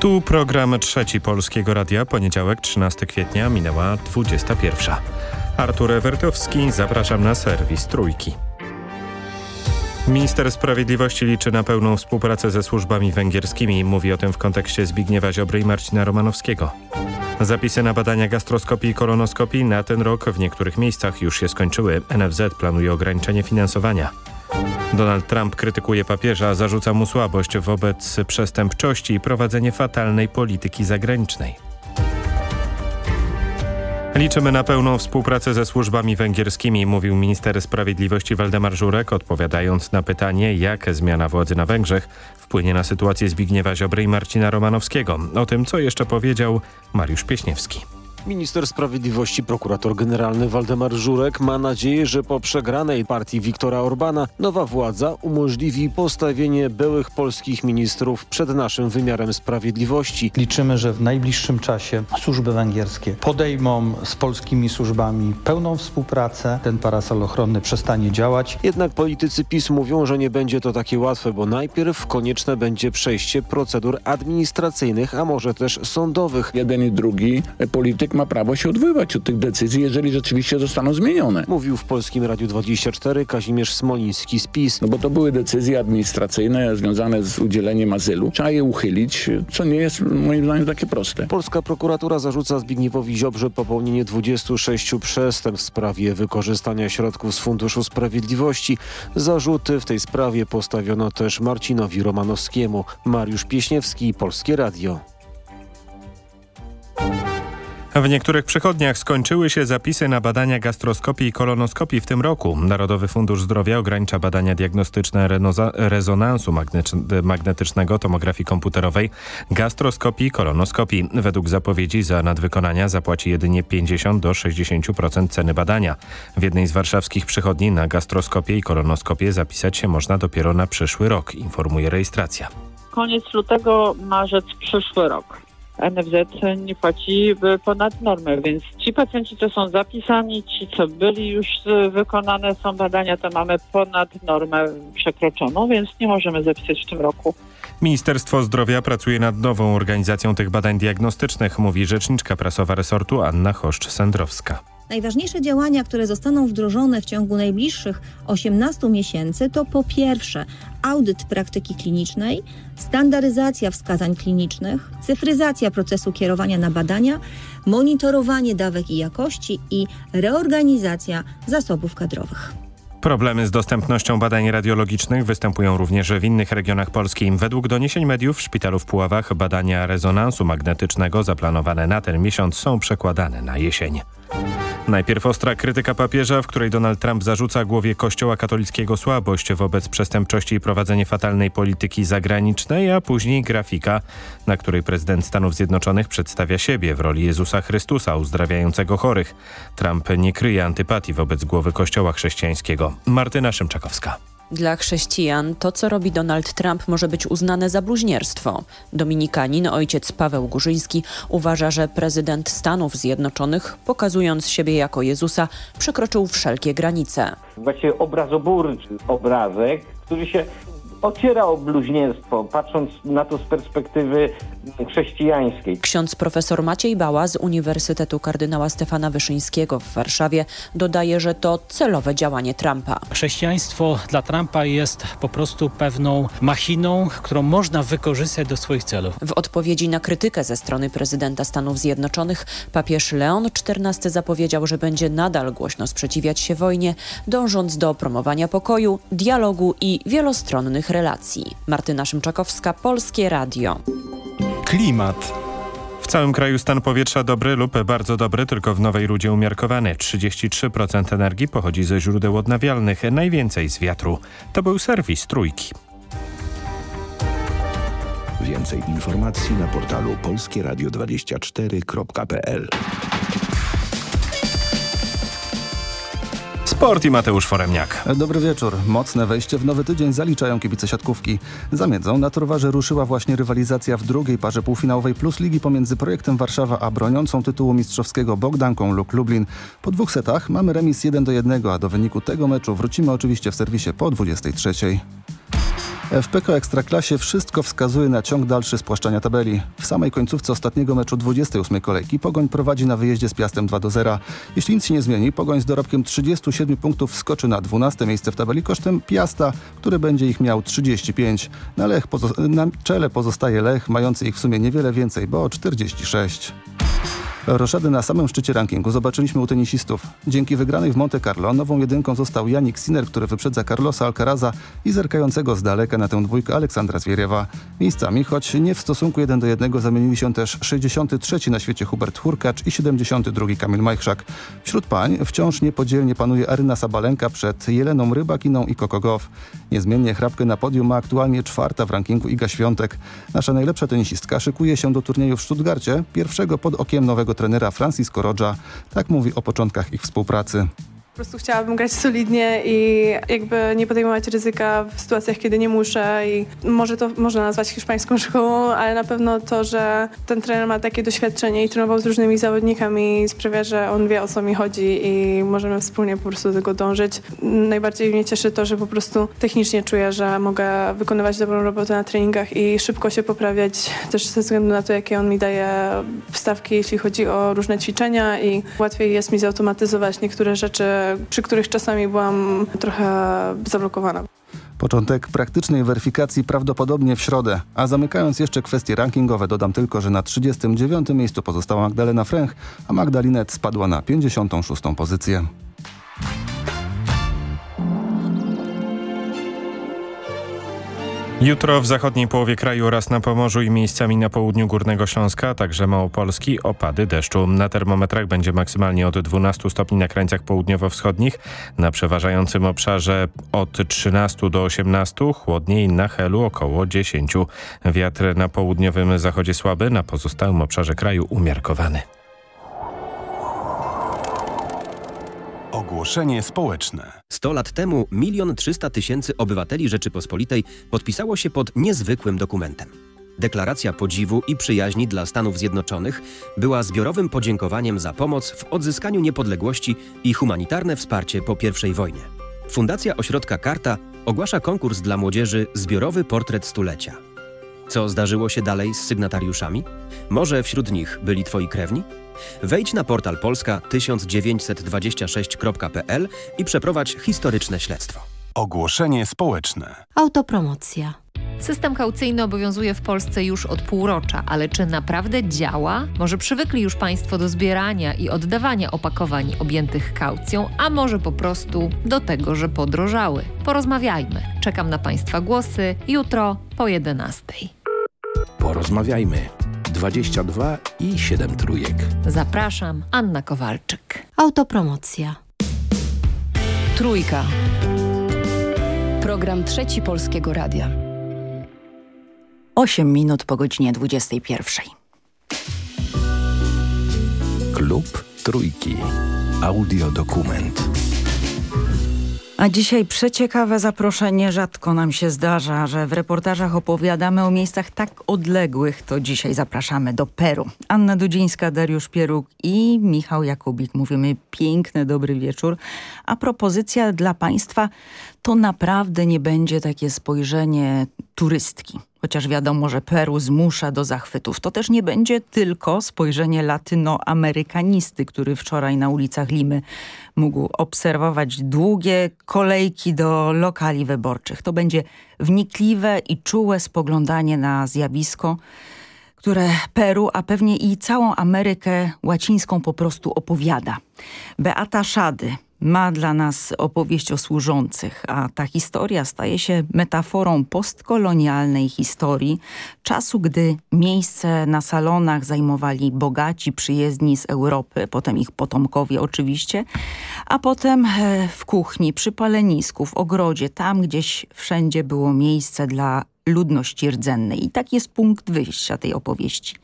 Tu program trzeci Polskiego Radia, poniedziałek 13 kwietnia, minęła 21. Artur Ewertowski, zapraszam na serwis Trójki. Minister Sprawiedliwości liczy na pełną współpracę ze służbami węgierskimi. Mówi o tym w kontekście Zbigniewa Ziobry i Marcina Romanowskiego. Zapisy na badania gastroskopii i kolonoskopii na ten rok w niektórych miejscach już się skończyły. NFZ planuje ograniczenie finansowania. Donald Trump krytykuje papieża, zarzuca mu słabość wobec przestępczości i prowadzenie fatalnej polityki zagranicznej. Liczymy na pełną współpracę ze służbami węgierskimi, mówił minister sprawiedliwości Waldemar Żurek, odpowiadając na pytanie, jak zmiana władzy na Węgrzech wpłynie na sytuację Zbigniewa Ziobry i Marcina Romanowskiego. O tym, co jeszcze powiedział Mariusz Pieśniewski. Minister Sprawiedliwości prokurator generalny Waldemar Żurek ma nadzieję, że po przegranej partii Viktora Orbana nowa władza umożliwi postawienie byłych polskich ministrów przed naszym wymiarem sprawiedliwości. Liczymy, że w najbliższym czasie służby węgierskie podejmą z polskimi służbami pełną współpracę. Ten parasol ochronny przestanie działać. Jednak politycy PiS mówią, że nie będzie to takie łatwe, bo najpierw konieczne będzie przejście procedur administracyjnych, a może też sądowych. Jeden i drugi polityk ma prawo się odwoływać od tych decyzji, jeżeli rzeczywiście zostaną zmienione. Mówił w Polskim Radiu 24 Kazimierz Smoliński z PiS. No bo to były decyzje administracyjne związane z udzieleniem azylu. Trzeba je uchylić, co nie jest moim zdaniem takie proste. Polska prokuratura zarzuca Zbigniewowi Ziobrze popełnienie 26 przestępstw w sprawie wykorzystania środków z Funduszu Sprawiedliwości. Zarzuty w tej sprawie postawiono też Marcinowi Romanowskiemu. Mariusz Pieśniewski, Polskie Radio. W niektórych przychodniach skończyły się zapisy na badania gastroskopii i kolonoskopii w tym roku. Narodowy Fundusz Zdrowia ogranicza badania diagnostyczne rezonansu magnetycznego, tomografii komputerowej, gastroskopii i kolonoskopii. Według zapowiedzi za nadwykonania zapłaci jedynie 50 do 60% ceny badania. W jednej z warszawskich przychodni na gastroskopię i kolonoskopię zapisać się można dopiero na przyszły rok, informuje rejestracja. Koniec lutego, marzec przyszły rok. NFZ nie płaci ponad normę, więc ci pacjenci, co są zapisani, ci, co byli już wykonane są badania, to mamy ponad normę przekroczoną, więc nie możemy zapisać w tym roku. Ministerstwo Zdrowia pracuje nad nową organizacją tych badań diagnostycznych, mówi rzeczniczka prasowa resortu Anna Choszcz-Sędrowska. Najważniejsze działania, które zostaną wdrożone w ciągu najbliższych 18 miesięcy to po pierwsze audyt praktyki klinicznej, standaryzacja wskazań klinicznych, cyfryzacja procesu kierowania na badania, monitorowanie dawek i jakości i reorganizacja zasobów kadrowych. Problemy z dostępnością badań radiologicznych występują również w innych regionach Polski. Według doniesień mediów w szpitalu w Puławach badania rezonansu magnetycznego zaplanowane na ten miesiąc są przekładane na jesień. Najpierw ostra krytyka papieża, w której Donald Trump zarzuca głowie Kościoła katolickiego słabość wobec przestępczości i prowadzenie fatalnej polityki zagranicznej, a później grafika, na której prezydent Stanów Zjednoczonych przedstawia siebie w roli Jezusa Chrystusa uzdrawiającego chorych. Trump nie kryje antypatii wobec głowy Kościoła chrześcijańskiego. Martyna Szymczakowska. Dla chrześcijan to, co robi Donald Trump, może być uznane za bluźnierstwo. Dominikanin, ojciec Paweł Górzyński, uważa, że prezydent Stanów Zjednoczonych, pokazując siebie jako Jezusa, przekroczył wszelkie granice. Właściwie obrazoburczy obrazek, który się ociera o bluźnierstwo, patrząc na to z perspektywy chrześcijańskiej. Ksiądz profesor Maciej Bała z Uniwersytetu Kardynała Stefana Wyszyńskiego w Warszawie dodaje, że to celowe działanie Trumpa. Chrześcijaństwo dla Trumpa jest po prostu pewną machiną, którą można wykorzystać do swoich celów. W odpowiedzi na krytykę ze strony prezydenta Stanów Zjednoczonych papież Leon XIV zapowiedział, że będzie nadal głośno sprzeciwiać się wojnie, dążąc do promowania pokoju, dialogu i wielostronnych relacji. Martyna Szymczakowska, Polskie Radio. Klimat. W całym kraju stan powietrza dobry lub bardzo dobry, tylko w Nowej Rudzie umiarkowany. 33% energii pochodzi ze źródeł odnawialnych, najwięcej z wiatru. To był serwis Trójki. Więcej informacji na portalu polskieradio24.pl Sport i Mateusz Foremniak. Dobry wieczór. Mocne wejście w nowy tydzień zaliczają kibice siatkówki. Za miedzą na Turwarze ruszyła właśnie rywalizacja w drugiej parze półfinałowej Plus Ligi pomiędzy projektem Warszawa a broniącą tytułu mistrzowskiego Bogdanką lub Lublin. Po dwóch setach mamy remis 1 do 1, a do wyniku tego meczu wrócimy oczywiście w serwisie po 23. W PK Ekstraklasie wszystko wskazuje na ciąg dalszy spłaszczania tabeli. W samej końcówce ostatniego meczu 28 kolejki Pogoń prowadzi na wyjeździe z Piastem 2 do 0. Jeśli nic się nie zmieni, Pogoń z dorobkiem 37 punktów skoczy na 12 miejsce w tabeli kosztem Piasta, który będzie ich miał 35. Na, Lech na czele pozostaje Lech, mający ich w sumie niewiele więcej, bo 46. Roszady na samym szczycie rankingu zobaczyliśmy u tenisistów. Dzięki wygranej w Monte Carlo nową jedynką został Janik Sinner, który wyprzedza Carlosa Alcaraza i zerkającego z daleka na tę dwójkę Aleksandra Zwieriewa. Miejscami, choć nie w stosunku 1 do 1 zamienili się też 63 na świecie Hubert Hurkacz i 72 Kamil Majchrzak. Wśród pań wciąż niepodzielnie panuje Aryna Sabalenka przed Jeleną Rybakiną i Coco. Niezmiennie chrapkę na podium ma aktualnie czwarta w rankingu Iga Świątek. Nasza najlepsza tenisistka szykuje się do turnieju w Stuttgarcie, pierwszego pod okiem nowego trenera Francisco Rodża. Tak mówi o początkach ich współpracy. Po prostu chciałabym grać solidnie i jakby nie podejmować ryzyka w sytuacjach, kiedy nie muszę i może to można nazwać hiszpańską szkołą, ale na pewno to, że ten trener ma takie doświadczenie i trenował z różnymi zawodnikami sprawia, że on wie o co mi chodzi i możemy wspólnie po prostu do tego dążyć. Najbardziej mnie cieszy to, że po prostu technicznie czuję, że mogę wykonywać dobrą robotę na treningach i szybko się poprawiać też ze względu na to, jakie on mi daje wstawki, jeśli chodzi o różne ćwiczenia i łatwiej jest mi zautomatyzować niektóre rzeczy przy których czasami byłam trochę zablokowana. Początek praktycznej weryfikacji prawdopodobnie w środę. A zamykając jeszcze kwestie rankingowe, dodam tylko, że na 39. miejscu pozostała Magdalena Fręch, a Magdalinet spadła na 56. pozycję. Jutro w zachodniej połowie kraju oraz na Pomorzu i miejscami na południu Górnego Śląska, a także Małopolski opady deszczu. Na termometrach będzie maksymalnie od 12 stopni na krańcach południowo-wschodnich, na przeważającym obszarze od 13 do 18, chłodniej na Helu około 10. Wiatr na południowym zachodzie słaby, na pozostałym obszarze kraju umiarkowany. Ogłoszenie społeczne. 100 lat temu milion 300 tysięcy obywateli Rzeczypospolitej podpisało się pod niezwykłym dokumentem. Deklaracja podziwu i przyjaźni dla Stanów Zjednoczonych była zbiorowym podziękowaniem za pomoc w odzyskaniu niepodległości i humanitarne wsparcie po I wojnie. Fundacja Ośrodka Karta ogłasza konkurs dla młodzieży Zbiorowy Portret Stulecia. Co zdarzyło się dalej z sygnatariuszami? Może wśród nich byli twoi krewni? Wejdź na portal polska 1926.pl i przeprowadź historyczne śledztwo. Ogłoszenie społeczne. Autopromocja. System kaucyjny obowiązuje w Polsce już od półrocza, ale czy naprawdę działa? Może przywykli już Państwo do zbierania i oddawania opakowań objętych kaucją, a może po prostu do tego, że podrożały? Porozmawiajmy. Czekam na Państwa głosy jutro po 11. Porozmawiajmy. 22 i 7 trójek. Zapraszam, Anna Kowalczyk. Autopromocja. Trójka. Program Trzeci Polskiego Radia. 8 minut po godzinie 21. Klub Trójki. Audiodokument. A dzisiaj przeciekawe zaproszenie. Rzadko nam się zdarza, że w reportażach opowiadamy o miejscach tak odległych. To dzisiaj zapraszamy do Peru. Anna Dudzińska, Dariusz Pieruk i Michał Jakubik. Mówimy piękny, dobry wieczór. A propozycja dla Państwa to naprawdę nie będzie takie spojrzenie turystki. Chociaż wiadomo, że Peru zmusza do zachwytów. To też nie będzie tylko spojrzenie latynoamerykanisty, który wczoraj na ulicach Limy mógł obserwować długie kolejki do lokali wyborczych. To będzie wnikliwe i czułe spoglądanie na zjawisko, które Peru, a pewnie i całą Amerykę Łacińską po prostu opowiada. Beata Szady ma dla nas opowieść o służących, a ta historia staje się metaforą postkolonialnej historii, czasu, gdy miejsce na salonach zajmowali bogaci przyjezdni z Europy, potem ich potomkowie oczywiście, a potem w kuchni, przy palenisku, w ogrodzie, tam gdzieś wszędzie było miejsce dla ludności rdzennej. I tak jest punkt wyjścia tej opowieści.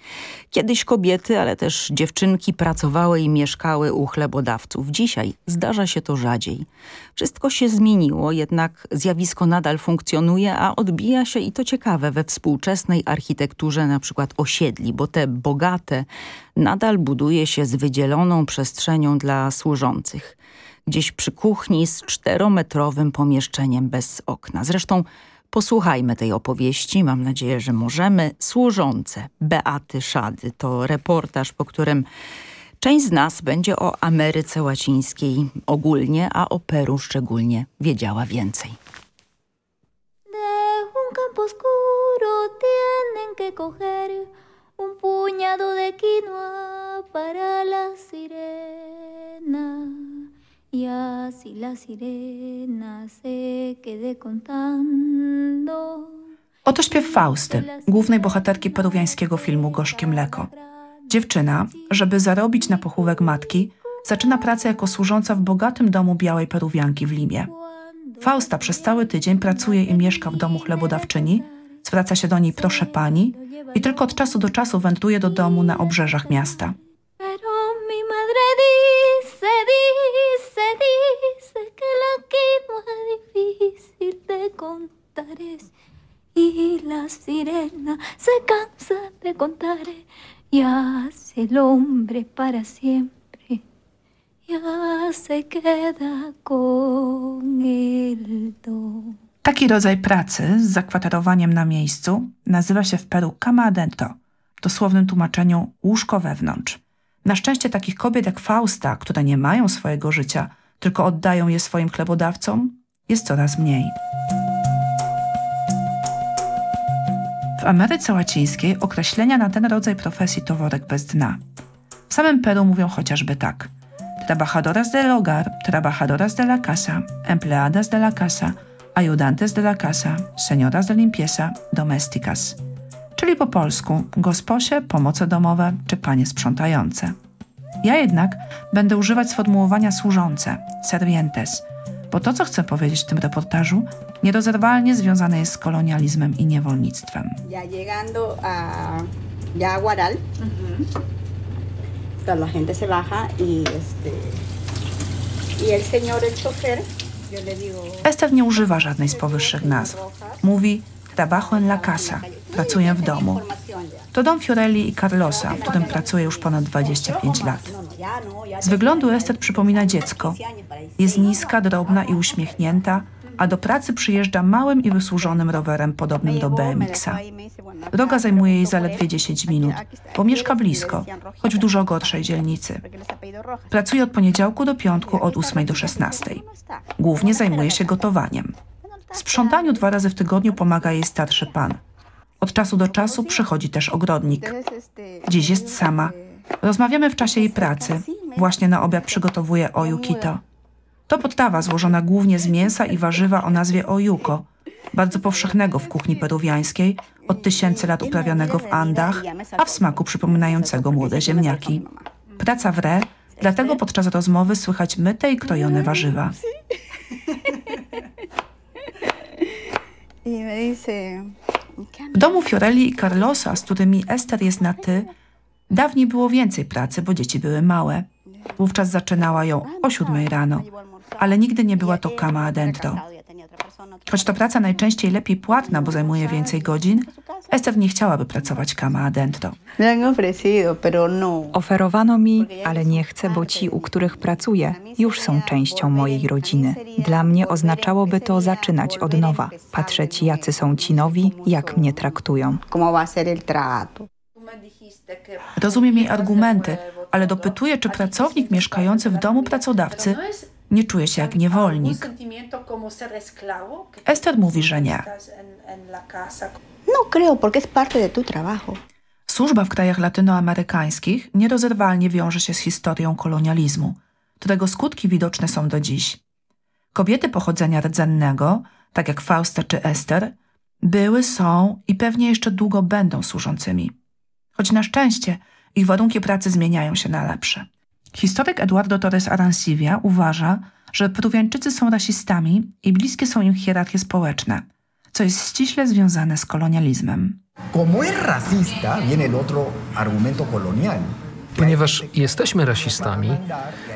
Kiedyś kobiety, ale też dziewczynki pracowały i mieszkały u chlebodawców. Dzisiaj zdarza się to rzadziej. Wszystko się zmieniło, jednak zjawisko nadal funkcjonuje, a odbija się i to ciekawe we współczesnej architekturze na przykład osiedli, bo te bogate nadal buduje się z wydzieloną przestrzenią dla służących. Gdzieś przy kuchni z czterometrowym pomieszczeniem bez okna. Zresztą Posłuchajmy tej opowieści, mam nadzieję, że możemy. Służące Beaty Szady to reportaż, po którym część z nas będzie o Ameryce Łacińskiej ogólnie, a o Peru szczególnie wiedziała więcej. un campo oscuro tienen que coger un puñado de quinoa para la sirena. Y así la sirena se quede contando. Oto śpiew Fausty, głównej bohaterki peruwiańskiego filmu Gorzkie Mleko. Dziewczyna, żeby zarobić na pochówek matki, zaczyna pracę jako służąca w bogatym domu białej peruwianki w Limie. Fausta przez cały tydzień pracuje i mieszka w domu chlebodawczyni, zwraca się do niej proszę pani i tylko od czasu do czasu wędruje do domu na obrzeżach miasta. Dice, que la quinoa difícil de contar es. Y la sirena se cansa de contar y hace el hombre para siempre. Ya se queda con el don. Taki rodzaj pracy z zakwaterowaniem na miejscu nazywa się w Peru cama adentro, w dosłownym tłumaczeniu łóżko wewnątrz. Na szczęście takich kobiet jak Fausta, które nie mają swojego życia, tylko oddają je swoim chlebodawcom, jest coraz mniej. W Ameryce Łacińskiej określenia na ten rodzaj profesji to worek bez dna. W samym Peru mówią chociażby tak. Trabajadoras del hogar, trabajadoras de la casa, empleadas de la casa, ayudantes de la casa, señoras de limpieza, domésticas. Czyli po polsku gosposie, pomoce domowe czy panie sprzątające. Ja jednak będę używać sformułowania służące, servientes, bo to, co chcę powiedzieć w tym reportażu, nierozerwalnie związane jest z kolonializmem i niewolnictwem. Ya llegando a ya Guaral, la gente se baja y este y el señor el chofer, yo le digo Ester nie używa żadnej z powyższych nazw. Mówi trabajo en la casa, pracuję w domu. To dom Fiorelli i Carlosa, w którym pracuje już ponad 25 lat. Z wyglądu Ester przypomina dziecko. Jest niska, drobna i uśmiechnięta, a do pracy przyjeżdża małym i wysłużonym rowerem podobnym do BMX-a. Droga zajmuje jej zaledwie 10 minut, bo mieszka blisko, choć w dużo gorszej dzielnicy. Pracuje od poniedziałku do piątku od 8 do 16. Głównie zajmuje się gotowaniem. Sprzątaniu dwa razy w tygodniu pomaga jej starszy pan. Od czasu do czasu przychodzi też ogrodnik. Dziś jest sama. Rozmawiamy w czasie jej pracy. Właśnie na obiad przygotowuje oyukito. To potrawa złożona głównie z mięsa i warzywa o nazwie ojuko, bardzo powszechnego w kuchni peruwiańskiej, od tysięcy lat uprawianego w Andach, a w smaku przypominającego młode ziemniaki. Praca w re, dlatego podczas rozmowy słychać myte i krojone warzywa. y me dice W domu Fiorelli i Carlosa, z którymi Ester jest na ty, dawniej było więcej pracy, bo dzieci były małe. Wówczas zaczynała ją o siódmej rano, ale nigdy nie była to cama adentro. Choć to praca najczęściej lepiej płatna, bo zajmuje więcej godzin, Ester nie chciałaby pracować cama adentro. no. Oferowano mi, ale nie chcę, bo ci, u których pracuję, już są częścią mojej rodziny. Dla mnie oznaczałoby to zaczynać od nowa, patrzeć jacy są ci nowi, jak mnie traktują. Rozumiem jej argumenty, ale dopytuję, czy pracownik mieszkający w domu pracodawcy nie czuje się jak niewolnik. Ester mówi, że nie. No creo, porque es parte de tu trabajo. Służba w krajach latynoamerykańskich nierozerwalnie wiąże się z historią kolonializmu, którego skutki widoczne są do dziś. Kobiety pochodzenia rdzennego, tak jak Fausta czy Ester, były, są i pewnie jeszcze długo będą służącymi. Choć na szczęście ich warunki pracy zmieniają się na lepsze. Historyk Eduardo Torres Arancibia uważa, że Peruwiańczycy są rasistami i bliskie są im hierarchie społeczne, co jest ściśle związane z kolonializmem. Ponieważ jesteśmy rasistami,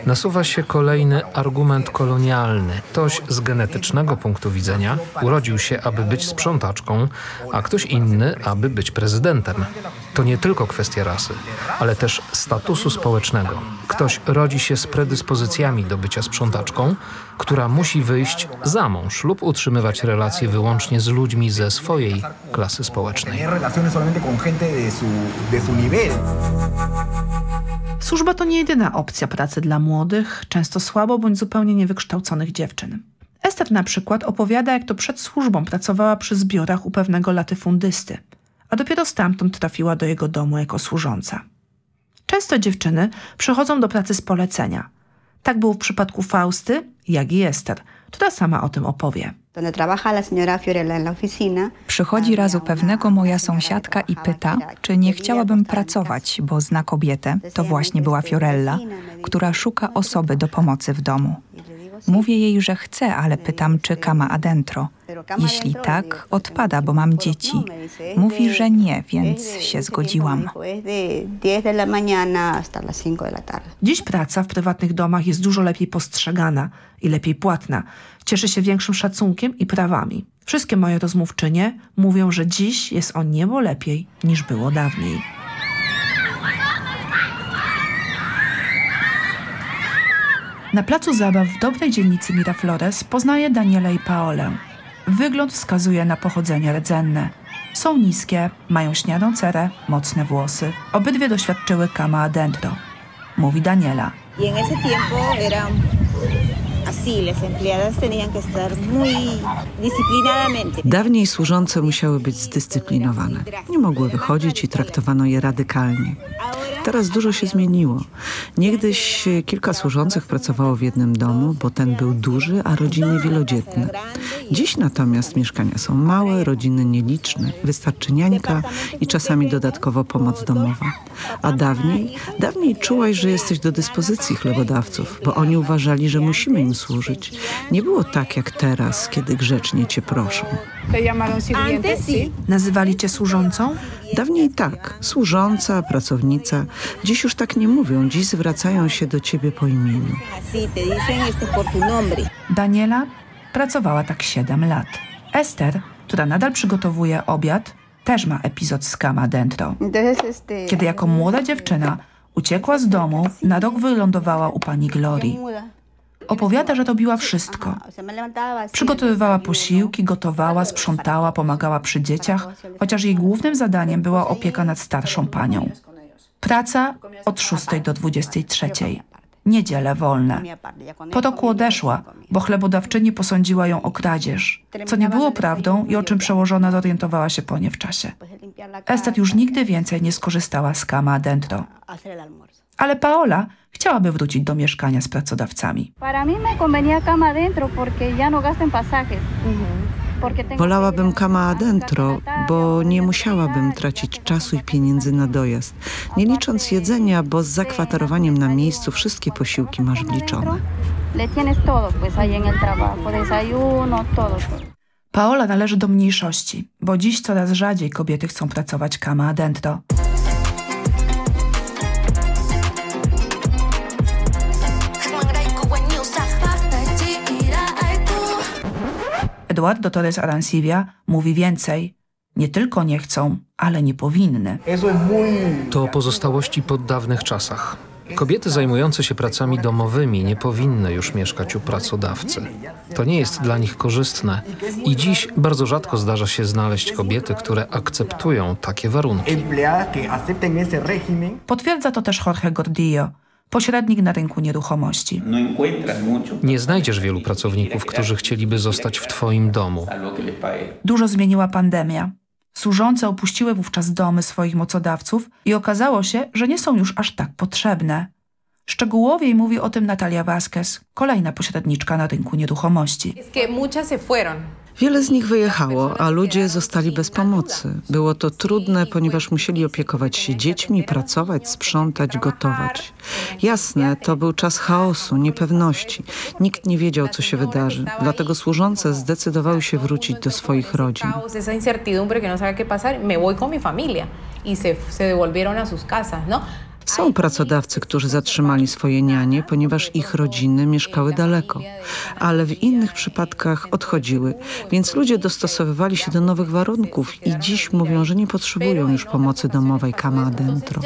nasuwa się kolejny argument kolonialny. Ktoś z genetycznego punktu widzenia urodził się, aby być sprzątaczką, a ktoś inny, aby być prezydentem. To nie tylko kwestia rasy, ale też statusu społecznego. Ktoś rodzi się z predyspozycjami do bycia sprzątaczką, która musi wyjść za mąż lub utrzymywać relacje wyłącznie z ludźmi ze swojej klasy społecznej. Służba to nie jedyna opcja pracy dla młodych, często słabo bądź zupełnie niewykształconych dziewczyn. Ester na przykład opowiada, jak to przed służbą pracowała przy zbiorach u pewnego latyfundysty, a dopiero stamtąd trafiła do jego domu jako służąca. Często dziewczyny przychodzą do pracy z polecenia. Tak było w przypadku Fausty, jak i Ester, która sama o tym opowie. Przychodzi razu pewnego moja sąsiadka i pyta, czy nie chciałabym pracować, bo zna kobietę, to właśnie była Fiorella, która szuka osoby do pomocy w domu. Mówię jej, że chcę, ale pytam, czy kama adentro. Jeśli tak, odpada, bo mam dzieci. Mówi, że nie, więc się zgodziłam. Dziś praca w prywatnych domach jest dużo lepiej postrzegana i lepiej płatna. Cieszy się większym szacunkiem i prawami. Wszystkie moje rozmówczynie mówią, że dziś jest o niebo lepiej niż było dawniej. Na placu zabaw w dobrej dzielnicy Miraflores poznaje Daniela i Paolę. Wygląd wskazuje na pochodzenie rdzenne. Są niskie, mają śniadą cerę, mocne włosy. Obydwie doświadczyły kama adentro. Mówi Daniela. Y en ese tiempo era así, las empleadas tenían que estar muy disciplinadamente. Dawniej służące musiały być zdyscyplinowane. Nie mogły wychodzić i traktowano je radykalnie. Teraz dużo się zmieniło. Niegdyś kilka służących pracowało w jednym domu, bo ten był duży, a rodziny wielodzietne. Dziś natomiast mieszkania są małe, rodziny nieliczne. Wystarczy niańka i czasami dodatkowo pomoc domowa. A dawniej, dawniej czułaś, że jesteś do dyspozycji chlebodawców, bo oni uważali, że musimy im służyć. Nie było tak jak teraz, kiedy grzecznie cię proszą. Nazywali cię służącą? Dawniej tak. Służąca, pracownica. Dziś już tak nie mówią. Dziś zwracają się do ciebie po imieniu. Daniela pracowała tak 7 lat. Ester, która nadal przygotowuje obiad, też ma epizod z kama dentro. Kiedy jako młoda dziewczyna uciekła z domu, na rok wylądowała u pani Glorii. Opowiada, że robiła wszystko. Przygotowywała posiłki, gotowała, sprzątała, pomagała przy dzieciach, chociaż jej głównym zadaniem była opieka nad starszą panią. Praca od 6 do 23. Niedziele wolne. Po roku odeszła, bo chlebodawczyni posądziła ją o kradzież, co nie było prawdą i o czym przełożona zorientowała się po nie w czasie. Estet już nigdy więcej nie skorzystała z kama dentro. Ale Paola chciałaby wrócić do mieszkania z pracodawcami. No tengo Wolałabym kama adentro, bo nie musiałabym tracić czasu i pieniędzy na dojazd. Nie licząc jedzenia, bo z zakwaterowaniem na miejscu wszystkie posiłki masz wliczone. Paola należy do mniejszości, bo dziś coraz rzadziej kobiety chcą pracować kama adentro. Eduardo Torres Arancibia mówi więcej. Nie tylko nie chcą, ale nie powinny. To pozostałości po dawnych czasach. Kobiety zajmujące się pracami domowymi nie powinny już mieszkać u pracodawcy. To nie jest dla nich korzystne i dziś bardzo rzadko zdarza się znaleźć kobiety, które akceptują takie warunki. Potwierdza to też Jorge Gordillo, pośrednik na rynku nieruchomości. Nie znajdziesz wielu pracowników, którzy chcieliby zostać w twoim domu. Dużo zmieniła pandemia. Służące opuściły wówczas domy swoich mocodawców i okazało się, że nie są już aż tak potrzebne. Szczegółowiej mówi o tym Natalia Vázquez, kolejna pośredniczka na rynku nieruchomości. Wiele z nich wyjechało, a ludzie zostali bez pomocy. Było to trudne, ponieważ musieli opiekować się dziećmi, pracować, sprzątać, gotować. Jasne, to był czas chaosu, niepewności. Nikt nie wiedział, co się wydarzy. Dlatego służące zdecydowały się wrócić do swoich rodzin. no familia. Y se devolvieron a sus casas, ¿no? Są pracodawcy, którzy zatrzymali swoje nianie, ponieważ ich rodziny mieszkały daleko, ale w innych przypadkach odchodziły, więc ludzie dostosowywali się do nowych warunków i dziś mówią, że nie potrzebują już pomocy domowej cama adentro.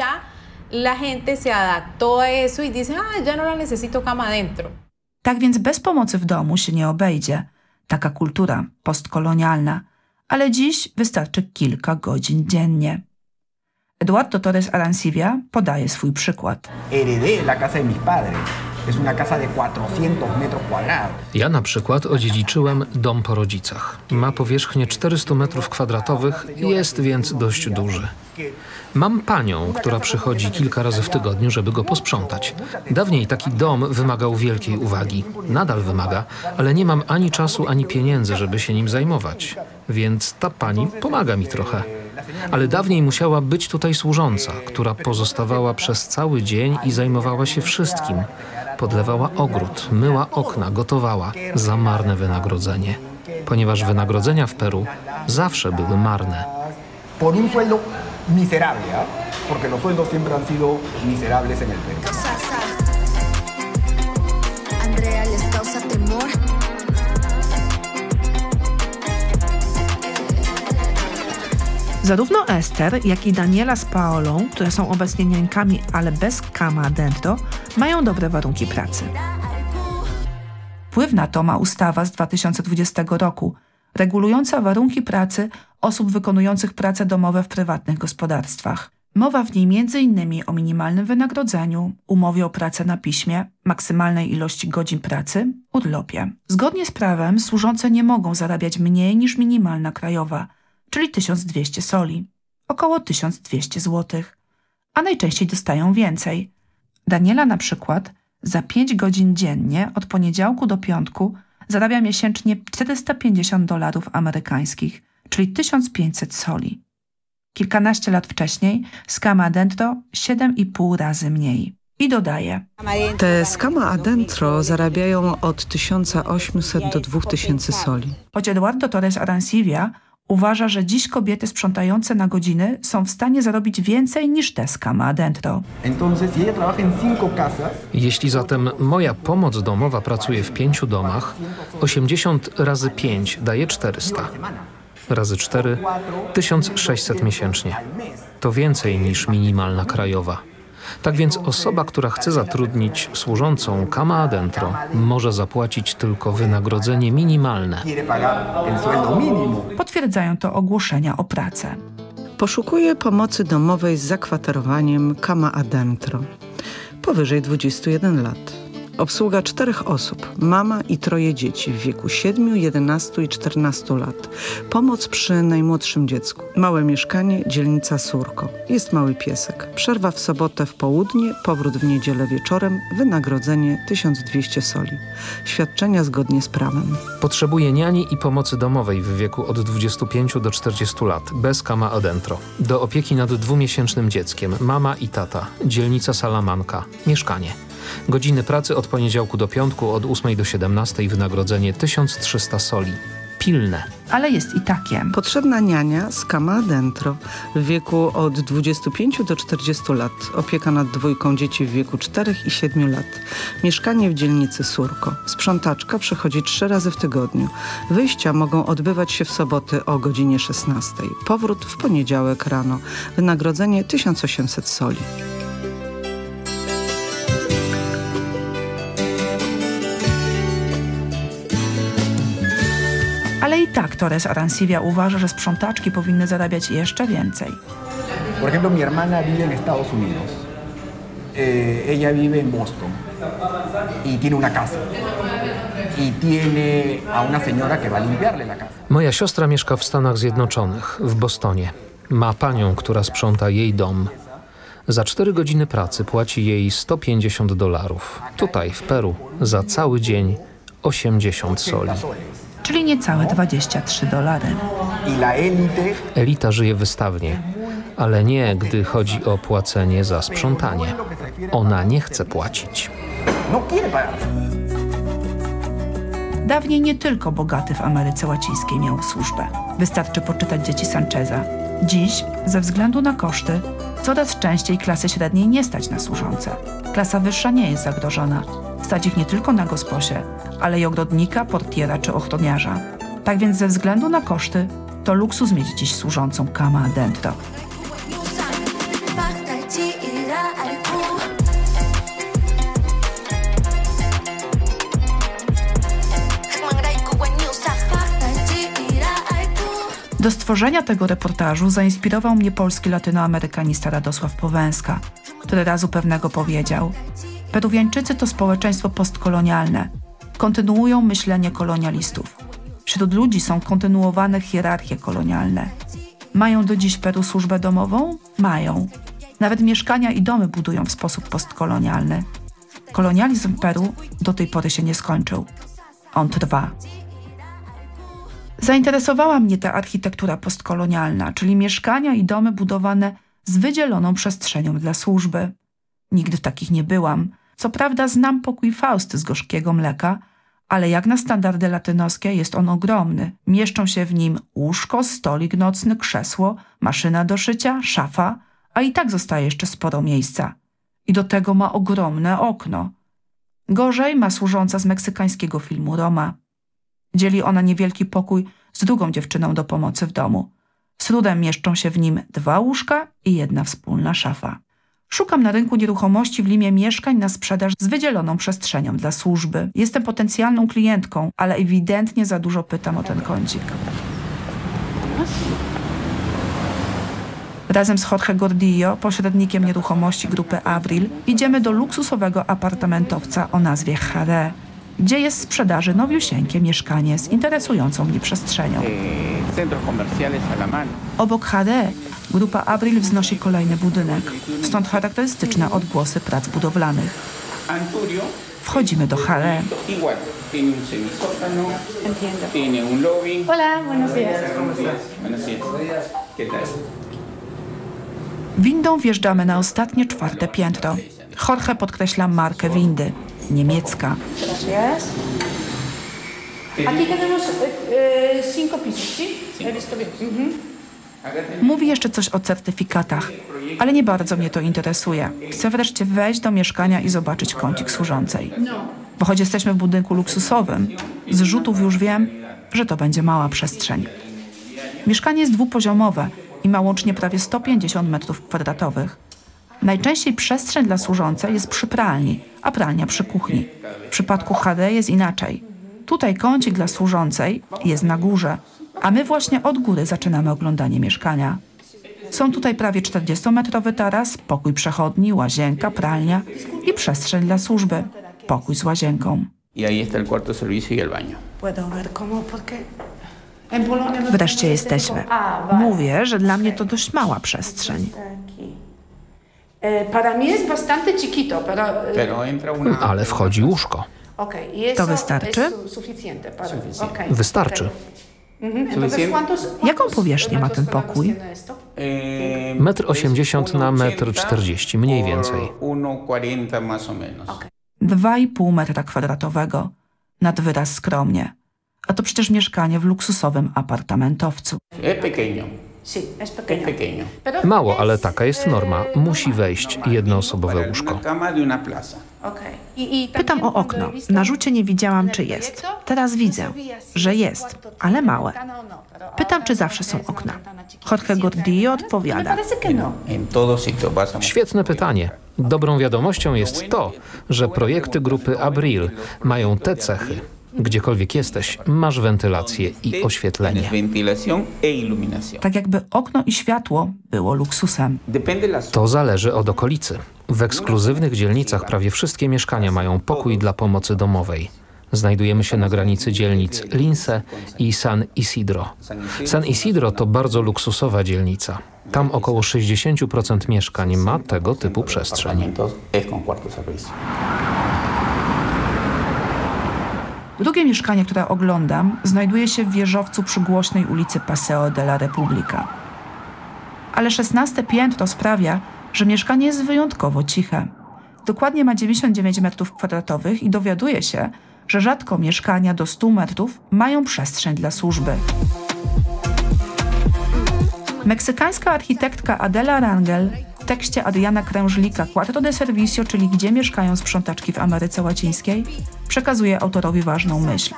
La gente se adaptó a eso y dice, ah, ya no la necesito cama adentro. Tak więc bez pomocy w domu się nie obejdzie. Taka kultura postkolonialna. Ale dziś wystarczy kilka godzin dziennie. Eduardo Torres Arancibia podaje swój przykład. Heredé la casa de mis padres. Es una casa de 400 metros cuadrados. Ja na przykład odziedziczyłem dom po rodzicach. Ma powierzchnię 400 metrów kwadratowych, jest więc dość duży. Mam panią, która przychodzi kilka razy w tygodniu, żeby go posprzątać. Dawniej taki dom wymagał wielkiej uwagi. Nadal wymaga, ale nie mam ani czasu, ani pieniędzy, żeby się nim zajmować. Więc ta pani pomaga mi trochę. Ale dawniej musiała być tutaj służąca, która pozostawała przez cały dzień i zajmowała się wszystkim. Podlewała ogród, myła okna, gotowała za marne wynagrodzenie. Ponieważ wynagrodzenia w Peru zawsze były marne. Por un sueldo miserable, ¿ah? porque los sueldos siempre han sido miserables en el Perú. Zarówno Ester, jak i Daniela z Paolą, które są obecnie niańkami, ale bez kama dentro, mają dobre warunki pracy. Wpływ na to ma ustawa z 2020 roku, regulująca warunki pracy osób wykonujących prace domowe w prywatnych gospodarstwach. Mowa w niej m.in. o minimalnym wynagrodzeniu, umowie o pracę na piśmie, maksymalnej ilości godzin pracy, urlopie. Zgodnie z prawem służące nie mogą zarabiać mniej niż minimalna krajowa, czyli 1200 soli, około 1200 zł, a najczęściej dostają więcej. Daniela na przykład za 5 godzin dziennie od poniedziałku do piątku zarabia miesięcznie 450 dolarów amerykańskich, czyli 1500 soli. Kilkanaście lat wcześniej z Cama Dentro 7,5 razy mniej. I dodaje. Te z cama adentro zarabiają od 1800 do 2000 soli. Choć Eduardo Torres Arancibia uważa, że dziś kobiety sprzątające na godziny są w stanie zarobić więcej niż te z Cama Adentro. Jeśli zatem moja pomoc domowa pracuje w pięciu domach, 80 razy 5 daje 400. Razy 4 1600 miesięcznie. To więcej niż minimalna krajowa. Tak więc osoba, która chce zatrudnić służącą Cama Adentro, może zapłacić tylko wynagrodzenie minimalne. Potwierdzają to ogłoszenia o pracę. Poszukuję pomocy domowej z zakwaterowaniem cama adentro. Powyżej 21 lat. Obsługa czterech osób, mama i troje dzieci w wieku 7, 11 i 14 lat. Pomoc przy najmłodszym dziecku. Małe mieszkanie, dzielnica Surko. Jest mały piesek. Przerwa w sobotę w południe, powrót w niedzielę wieczorem, wynagrodzenie 1200 soli. Świadczenia zgodnie z prawem. Potrzebuje niani i pomocy domowej w wieku od 25 do 40 lat, bez Cama Adentro. Do opieki nad dwumiesięcznym dzieckiem, mama i tata, dzielnica Salamanca, mieszkanie. Godziny pracy od poniedziałku do piątku, od 8 do 17, wynagrodzenie 1300 soli. Pilne. Ale jest i takie. Potrzebna niania z cama adentro w wieku od 25 do 40 lat. Opieka nad dwójką dzieci w wieku 4 i 7 lat. Mieszkanie w dzielnicy Surko. Sprzątaczka przychodzi trzy razy w tygodniu. Wyjścia mogą odbywać się w soboty o godzinie 16. Powrót w poniedziałek rano. Wynagrodzenie 1800 soli. Tak Torres Arancibia uważa, że sprzątaczki powinny zarabiać jeszcze więcej. Por ejemplo, mi hermana vive en Estados Unidos. Eh, ella vive en Boston y tiene una casa. Y tiene a una señora que va a limpiarle la casa. Moja siostra mieszka w Stanach Zjednoczonych, w Bostonie. Ma panią, która sprząta jej dom. Za 4 godziny pracy płaci jej 150 dolarów. Tutaj, w Peru, za cały dzień 80 soli. Czyli niecałe 23 dolary. Elita żyje wystawnie, ale nie gdy chodzi o płacenie za sprzątanie. Ona nie chce płacić. no. Dawniej nie tylko bogaty w Ameryce Łacińskiej miał służbę. Wystarczy poczytać dzieci Sancheza. Dziś, ze względu na koszty, Coraz częściej klasy średniej nie stać na służące. Klasa wyższa nie jest zagrożona. Stać ich nie tylko na gosposie, ale i ogrodnika, portiera czy ochroniarza. Tak więc ze względu na koszty, to luksus mieć dziś służącą kama dentro. Do stworzenia tego reportażu zainspirował mnie polski latynoamerykanista Radosław Powęska, który razu pewnego powiedział Peruwiańczycy to społeczeństwo postkolonialne. Kontynuują myślenie kolonialistów. Wśród ludzi są kontynuowane hierarchie kolonialne. Mają do dziś Peru służbę domową? Mają. Nawet mieszkania i domy budują w sposób postkolonialny. Kolonializm Peru do tej pory się nie skończył. On trwa. Zainteresowała mnie ta architektura postkolonialna, czyli mieszkania i domy budowane z wydzieloną przestrzenią dla służby. Nigdy takich nie byłam. Co prawda znam pokój Fausty z gorzkiego mleka, ale jak na standardy latynoskie jest on ogromny. Mieszczą się w nim łóżko, stolik nocny, krzesło, maszyna do szycia, szafa, a i tak zostaje jeszcze sporo miejsca. I do tego ma ogromne okno. Gorzej ma służąca z meksykańskiego filmu Roma. Dzieli ona niewielki pokój z drugą dziewczyną do pomocy w domu. Z trudem mieszczą się w nim dwa łóżka i jedna wspólna szafa. Szukam na rynku nieruchomości w Limie mieszkań na sprzedaż z wydzieloną przestrzenią dla służby. Jestem potencjalną klientką, ale ewidentnie za dużo pytam o ten kącik. Razem z Jorge Gordillo, pośrednikiem nieruchomości grupy Abril, idziemy do luksusowego apartamentowca o nazwie Hare, gdzie jest w sprzedaży nowiusieńkie mieszkanie z interesującą mnie przestrzenią. Obok Hare grupa Abril wznosi kolejny budynek, stąd charakterystyczne odgłosy prac budowlanych. Wchodzimy do Hare. Hola, buenos días. Windą wjeżdżamy na ostatnie czwarte piętro. Jorge podkreśla markę windy. Niemiecka. Gracias. Aquí tenemos eh, cinco pisos, ¿sí? He visto bien. Ujú. Mówi jeszcze coś o certyfikatach, ale nie bardzo mnie to interesuje. Chcę wreszcie wejść do mieszkania i zobaczyć kącik służącej. Bo choć jesteśmy w budynku luksusowym, z rzutów już wiem, że to będzie mała przestrzeń. Mieszkanie jest dwupoziomowe i ma łącznie prawie 150 metrów kwadratowych. Najczęściej przestrzeń dla służącej jest przy pralni, a pralnia przy kuchni. W przypadku HD jest inaczej. Tutaj kącik dla służącej jest na górze, a my właśnie od góry zaczynamy oglądanie mieszkania. Są tutaj prawie 40-metrowy taras, pokój przechodni, łazienka, pralnia i przestrzeń dla służby, pokój z łazienką. Y no Wreszcie jesteśmy. Ah. Mówię, że dla mnie to dość mała przestrzeń. Ale wchodzi łóżko. Okay, y eso To wystarczy? es su- suficiente para... Okay. Wystarczy. Ujú, Entonces, ¿cuántos, Jaką powierzchnię ma ten pokój? Eh, Metr 80 na metr 40, mniej więcej. 1,40 más o menos. 2,5 metra kwadratowego. Nad wyraz skromnie. A to przecież mieszkanie w luksusowym apartamentowcu. Es pequeño. Mało, ale taka jest norma. Musi wejść jednoosobowe łóżko. Y, y Pytam o okno. Na rzucie nie widziałam, czy jest. Teraz widzę, że jest, ale małe. Pytam, czy zawsze są okna. Jorge Gordillo odpowiada. no. Świetne pytanie. Dobrą wiadomością jest to, że projekty grupy Abril mają te cechy. Gdziekolwiek jesteś, masz wentylację i oświetlenie. e. Tak jakby okno i światło było luksusem. To zależy od okolicy. W ekskluzywnych dzielnicach prawie wszystkie mieszkania mają pokój dla pomocy domowej. Znajdujemy się na granicy dzielnic Lince i San Isidro. San Isidro to bardzo luksusowa dzielnica. Tam około 60% mieszkań ma tego typu przestrzeń. apartamentos es con cuarto de servicio. Drugie mieszkanie, które oglądam, znajduje się w wieżowcu przy głośnej ulicy Paseo de la República. Ale szesnaste piętro sprawia, że mieszkanie jest wyjątkowo ciche. Dokładnie ma 99 metrów kwadratowych i dowiaduje się, że rzadko mieszkania do 100 metrów mają przestrzeń dla służby. Meksykańska architektka Adela Rangel W tekście Adriana Krężlika Quattro de Servicio, czyli Gdzie mieszkają sprzątaczki w Ameryce Łacińskiej, przekazuje autorowi ważną myśl.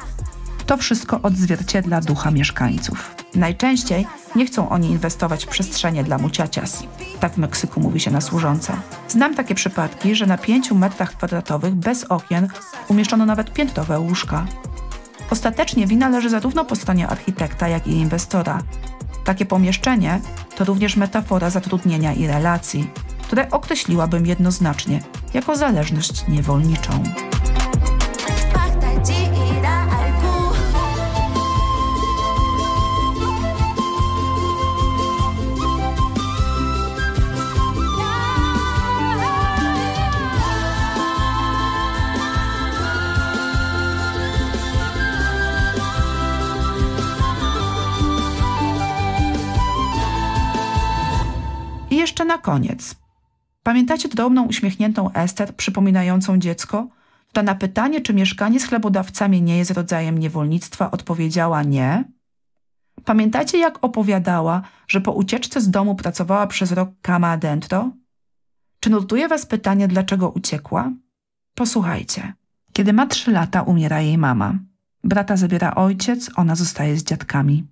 To wszystko odzwierciedla ducha mieszkańców. Najczęściej nie chcą oni inwestować w przestrzenie dla muciacias. Tak w Meksyku mówi się na służące. Znam takie przypadki, że na pięciu metrach kwadratowych bez okien umieszczono nawet piętrowe łóżka. Ostatecznie wina leży zarówno po stronie architekta, jak i inwestora. Takie pomieszczenie to również metafora zatrudnienia i relacji, które określiłabym jednoznacznie jako zależność niewolniczą. Jeszcze na koniec. Pamiętacie drobną, uśmiechniętą Ester, przypominającą dziecko, która na pytanie, czy mieszkanie z chlebodawcami nie jest rodzajem niewolnictwa, odpowiedziała nie? Pamiętacie, jak opowiadała, że po ucieczce z domu pracowała przez rok kama adentro? Czy nurtuje was pytanie, dlaczego uciekła? Posłuchajcie. Kiedy ma trzy lata, umiera jej mama. Brata zabiera ojciec, ona zostaje z dziadkami.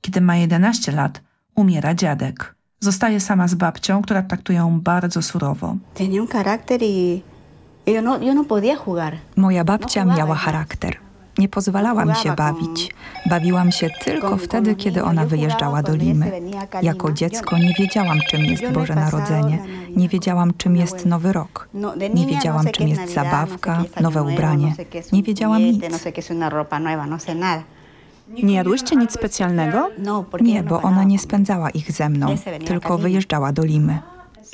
Kiedy ma 11 lat, umiera dziadek. Zostaje sama z babcią, która traktuje ją bardzo surowo. Tenía un carácter y, yo, no, yo no podía jugar. Moja babcia miała charakter. Nie pozwalała mi się bawić. Bawiłam się tylko wtedy, kiedy ona wyjeżdżała do Limy. Jako dziecko nie wiedziałam, czym jest Boże Narodzenie. Nie wiedziałam, czym jest Nowy Rok. Nie wiedziałam, czym jest zabawka, nowe ubranie. Nie wiedziałam nic. Nie jadłyście nic specjalnego? Nie, bo ona nie spędzała ich ze mną, tylko wyjeżdżała do Limy.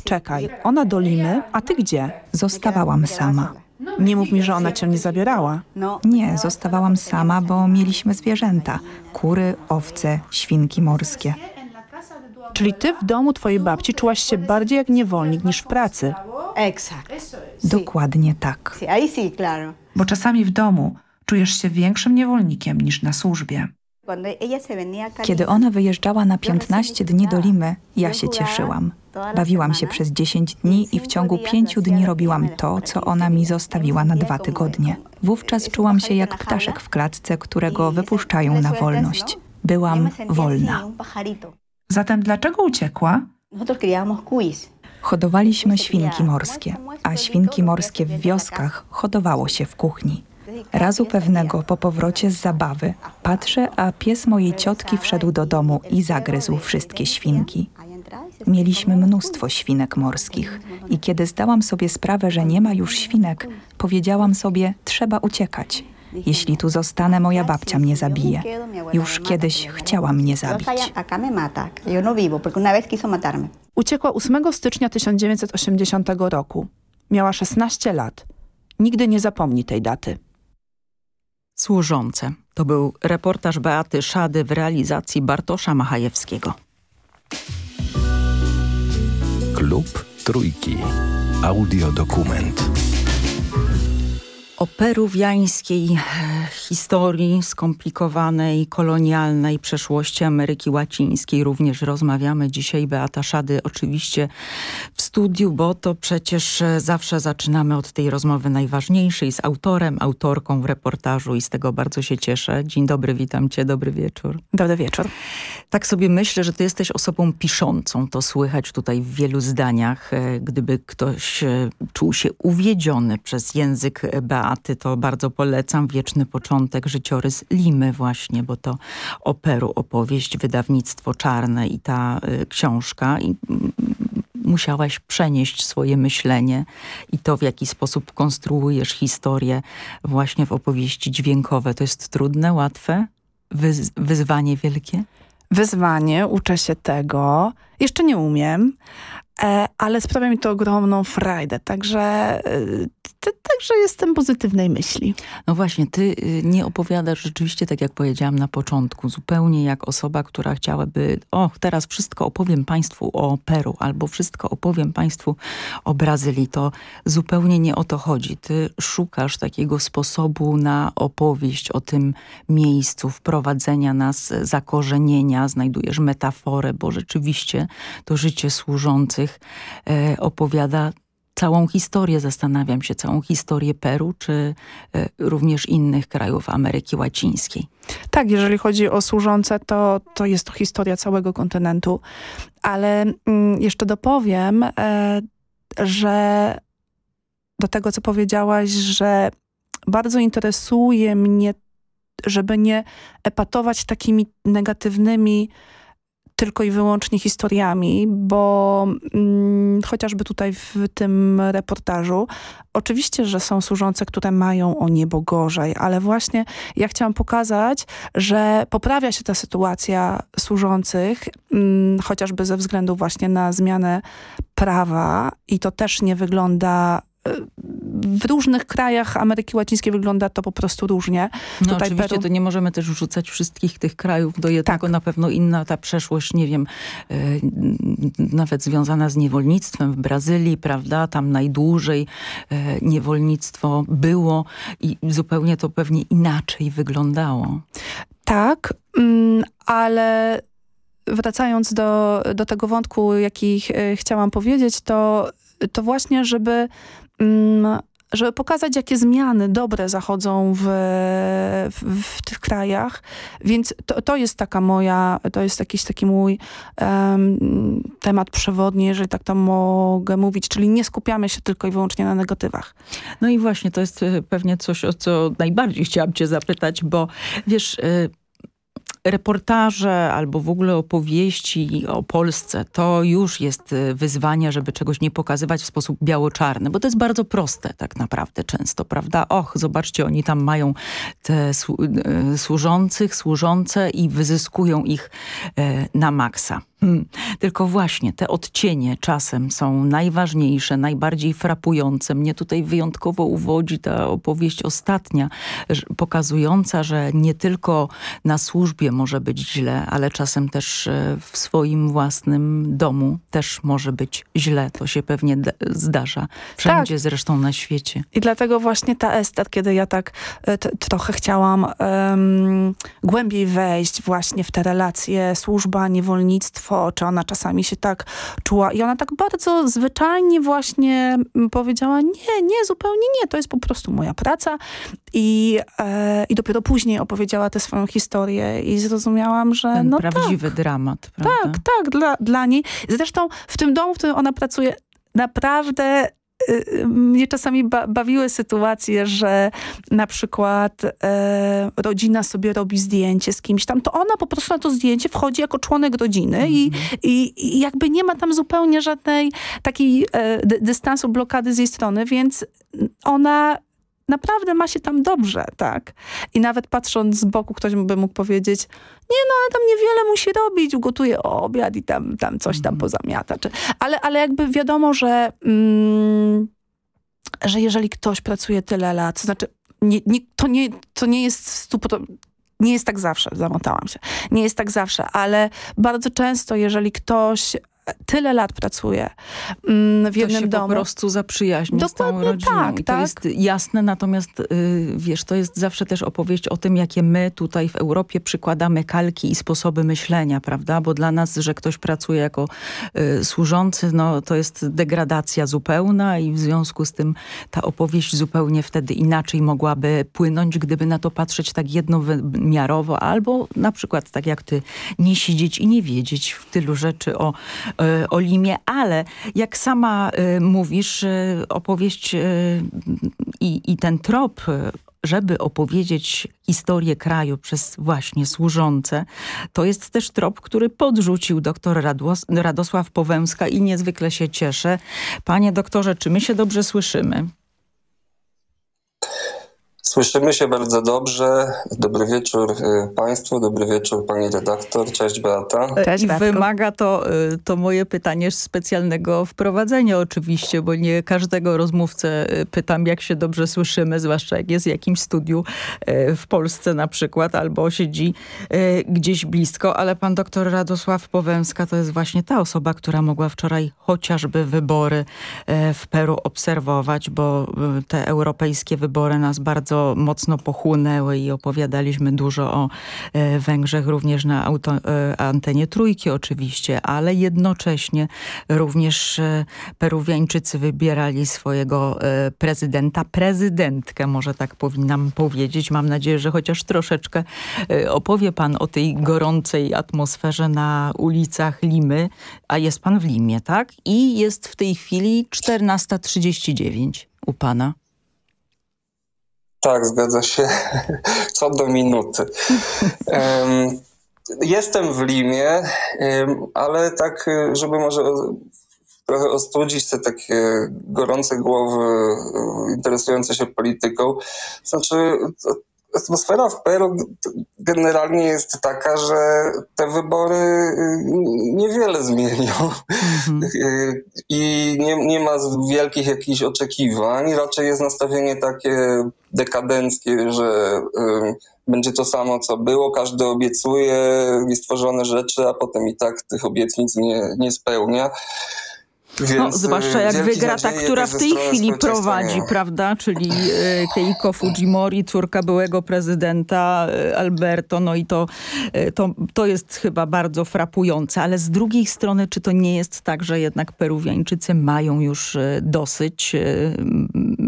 Czekaj, ona do Limy, a ty gdzie? Zostawałam sama. Nie mów mi, że ona cię nie zabierała. Nie, zostawałam sama, bo mieliśmy zwierzęta. Kury, owce, świnki morskie. Czyli ty w domu twojej babci czułaś się bardziej jak niewolnik niż w pracy. Dokładnie tak. Bo czasami w domu czujesz się większym niewolnikiem niż na służbie. Kiedy ona wyjeżdżała na 15 dni do Limy, ja się cieszyłam. Bawiłam się przez 10 dni i w ciągu 5 dni robiłam to, co ona mi zostawiła na dwa tygodnie. Wówczas czułam się jak ptaszek w klatce, którego wypuszczają na wolność. Byłam wolna. Zatem dlaczego uciekła? Hodowaliśmy świnki morskie, a świnki morskie w wioskach hodowało się w kuchni. Razu pewnego po powrocie z zabawy patrzę, a pies mojej ciotki wszedł do domu i zagryzł wszystkie świnki. Mieliśmy mnóstwo świnek morskich i kiedy zdałam sobie sprawę, że nie ma już świnek, powiedziałam sobie, trzeba uciekać. Jeśli tu zostanę, moja babcia mnie zabije. Już kiedyś chciała mnie zabić. Uciekła 8 stycznia 1980 roku. Miała 16 lat. Nigdy nie zapomni tej daty. Służące. To był reportaż Beaty Szady w realizacji Bartosza Machajewskiego. Klub Trójki. Audiodokument. O peruwiańskiej historii skomplikowanej, kolonialnej przeszłości Ameryki Łacińskiej również rozmawiamy dzisiaj. Beata Szady oczywiście w studiu, bo to przecież zawsze zaczynamy od tej rozmowy najważniejszej z autorem, autorką w reportażu i z tego bardzo się cieszę. Dzień dobry, witam cię, dobry wieczór. Dobry wieczór. Tak sobie myślę, że ty jesteś osobą piszącą. To słychać tutaj w wielu zdaniach. Gdyby ktoś czuł się uwiedziony przez język Beaty, to bardzo polecam. Wieczny początek, życiorys Limy właśnie, bo to o Peru opowieść, wydawnictwo czarne i ta y, książka. I, musiałaś przenieść swoje myślenie i to, w jaki sposób konstruujesz historię właśnie w opowieści dźwiękowe. To jest trudne, łatwe? Wyz wyzwanie wielkie? Wyzwanie, uczę się tego. Jeszcze nie umiem, ale sprawia mi to ogromną frajdę. Także, e, także jestem pozytywnej myśli. No właśnie, ty y, nie opowiadasz rzeczywiście, tak jak powiedziałam na początku, zupełnie jak osoba, która chciałaby, o teraz wszystko opowiem państwu o Peru, albo wszystko opowiem państwu o Brazylii. To zupełnie nie o to chodzi. Ty szukasz takiego sposobu na opowieść o tym miejscu, wprowadzenia nas, zakorzenienia, znajdujesz metaforę, bo rzeczywiście to życie służących E, opowiada całą historię, zastanawiam się, całą historię Peru, czy e, również innych krajów Ameryki Łacińskiej. Tak, jeżeli chodzi o służące, to, to jest to historia całego kontynentu. Ale mm, jeszcze dopowiem, e, że do tego, co powiedziałaś, że bardzo interesuje mnie, żeby nie epatować takimi negatywnymi tylko i wyłącznie historiami, bo mm, chociażby tutaj w tym reportażu, oczywiście, że są służące, które mają o niebo gorzej, ale właśnie ja chciałam pokazać, że poprawia się ta sytuacja służących, mm, chociażby ze względu właśnie na zmianę prawa i to też nie wygląda w różnych krajach Ameryki Łacińskiej wygląda to po prostu różnie. No Tutaj oczywiście Peru... to nie możemy też wrzucać wszystkich tych krajów do jednego. Tak. Na pewno inna ta przeszłość, nie wiem, yy, nawet związana z niewolnictwem w Brazylii, prawda? Tam najdłużej yy, niewolnictwo było i zupełnie to pewnie inaczej wyglądało. Tak, mm, ale wracając do, do tego wątku, jaki e, chciałam powiedzieć, to, to właśnie, żeby żeby pokazać, jakie zmiany dobre zachodzą w, w, w tych krajach. Więc to, to jest taka moja, to jest jakiś taki mój um, temat przewodni, jeżeli tak to mogę mówić, czyli nie skupiamy się tylko i wyłącznie na negatywach. No i właśnie, to jest e, pewnie coś, o co najbardziej chciałam cię zapytać, bo wiesz, e, reportaże albo w ogóle opowieści o Polsce to już jest y, wyzwanie, żeby czegoś nie pokazywać w sposób biało-czarny, bo to jest bardzo proste tak naprawdę często, prawda? Och, zobaczcie, oni tam mają te y, służących, służące i wyzyskują ich e, na maksa. Hmm. Tylko właśnie te odcienie czasem są najważniejsze, najbardziej frapujące. Mnie tutaj wyjątkowo uwodzi ta opowieść ostatnia, pokazująca, że nie tylko na służbie może być źle, ale czasem też e, w swoim własnym domu też może być źle. To się pewnie zdarza. Wszędzie tak. zresztą na świecie. I dlatego właśnie ta Ester, kiedy ja tak e, trochę chciałam um, głębiej wejść właśnie w te relacje służba, niewolnictwo, czy ona czasami się tak czuła. I ona tak bardzo zwyczajnie właśnie powiedziała, nie, nie, zupełnie nie, to jest po prostu moja praca. I, e, i dopiero później opowiedziała tę swoją historię i zrozumiałam, że Ten no prawdziwy tak, dramat, prawda? Tak, tak, dla, dla niej. Zresztą w tym domu, w którym ona pracuje, naprawdę mnie czasami ba bawiły sytuacje, że na przykład e, rodzina sobie robi zdjęcie z kimś tam, to ona po prostu na to zdjęcie wchodzi jako członek rodziny mm -hmm. i, mhm. i, i, jakby nie ma tam zupełnie żadnej takiej e, dystansu, blokady z jej strony, więc ona naprawdę ma się tam dobrze, tak? I nawet patrząc z boku, ktoś by mógł powiedzieć, nie no, ale tam niewiele musi robić, ugotuje obiad i tam, tam coś tam mhm. pozamiata. Czy, ale, ale jakby wiadomo, że, mm, że jeżeli ktoś pracuje tyle lat, to znaczy nie, nie, to, nie, to nie jest stup, nie jest tak zawsze, zamotałam się. Nie jest tak zawsze, ale bardzo często, jeżeli ktoś tyle lat pracuje mm, w jednym to się domu. po prostu zaprzyjaźni Dokładnie z tą rodziną. Tak, I to tak. jest jasne, natomiast y, wiesz, to jest zawsze też opowieść o tym, jakie my tutaj w Europie przykładamy kalki i sposoby myślenia, prawda? Bo dla nas, że ktoś pracuje jako y, służący, no to jest degradacja zupełna i w związku z tym ta opowieść zupełnie wtedy inaczej mogłaby płynąć, gdyby na to patrzeć tak jednowymiarowo, albo na przykład tak jak ty, nie siedzieć i nie wiedzieć w tylu rzeczy o o Limie, ale jak sama e, mówisz, e, opowieść i, i ten trop żeby opowiedzieć historię kraju przez właśnie służące, to jest też trop, który podrzucił doktor Radosław Powęska i niezwykle się cieszę. Panie doktorze, czy my się dobrze słyszymy? Słyszymy się bardzo dobrze. Dobry wieczór y, Państwu, dobry wieczór Pani redaktor. Cześć Beata. Cześć, I wymaga to, y, to moje pytanie specjalnego wprowadzenia oczywiście, bo nie każdego rozmówcę y, pytam, jak się dobrze słyszymy, zwłaszcza jak jest w jakimś studiu w Polsce na przykład, albo siedzi gdzieś blisko, ale pan doktor Radosław Powęska to jest właśnie ta osoba, która mogła wczoraj chociażby wybory w Peru obserwować, bo te europejskie wybory nas bardzo mocno pochłonęły i opowiadaliśmy dużo o e, Węgrzech również na auto, e, antenie trójki oczywiście, ale jednocześnie również e, Peruwiańczycy wybierali swojego prezydenta, prezydentkę, może tak powinnam powiedzieć. Mam nadzieję, że chociaż troszeczkę opowie pan o tej gorącej atmosferze na ulicach Limy, a jest pan w Limie, tak? I jest w tej chwili 14.39 u pana. Tak, zgadza się. Co do minuty. Em, Jestem w Limie, ale tak, y, żeby może trochę ostudzić te takie gorące głowy y, interesujące się polityką. Znaczy, atmosfera w Peru generalnie jest taka, że te wybory y, niewiele zmienią. Y, I nie, nie ma wielkich jakichś oczekiwań. Raczej jest nastawienie takie dekadenckie, że y, będzie to samo, co było. Każdy obiecuje niestworzone rzeczy, a potem i tak tych obietnic nie, nie spełnia. Więc, No, zwłaszcza y, jak wielkich wygra ta, która w tej chwili prowadzi, prawda? Czyli e, Keiko Fujimori, córka byłego prezydenta e, Alberto. No i to, to, to jest chyba bardzo frapujące. Ale z drugiej strony, czy to nie jest tak, że jednak Peruwiańczycy mają już dosyć,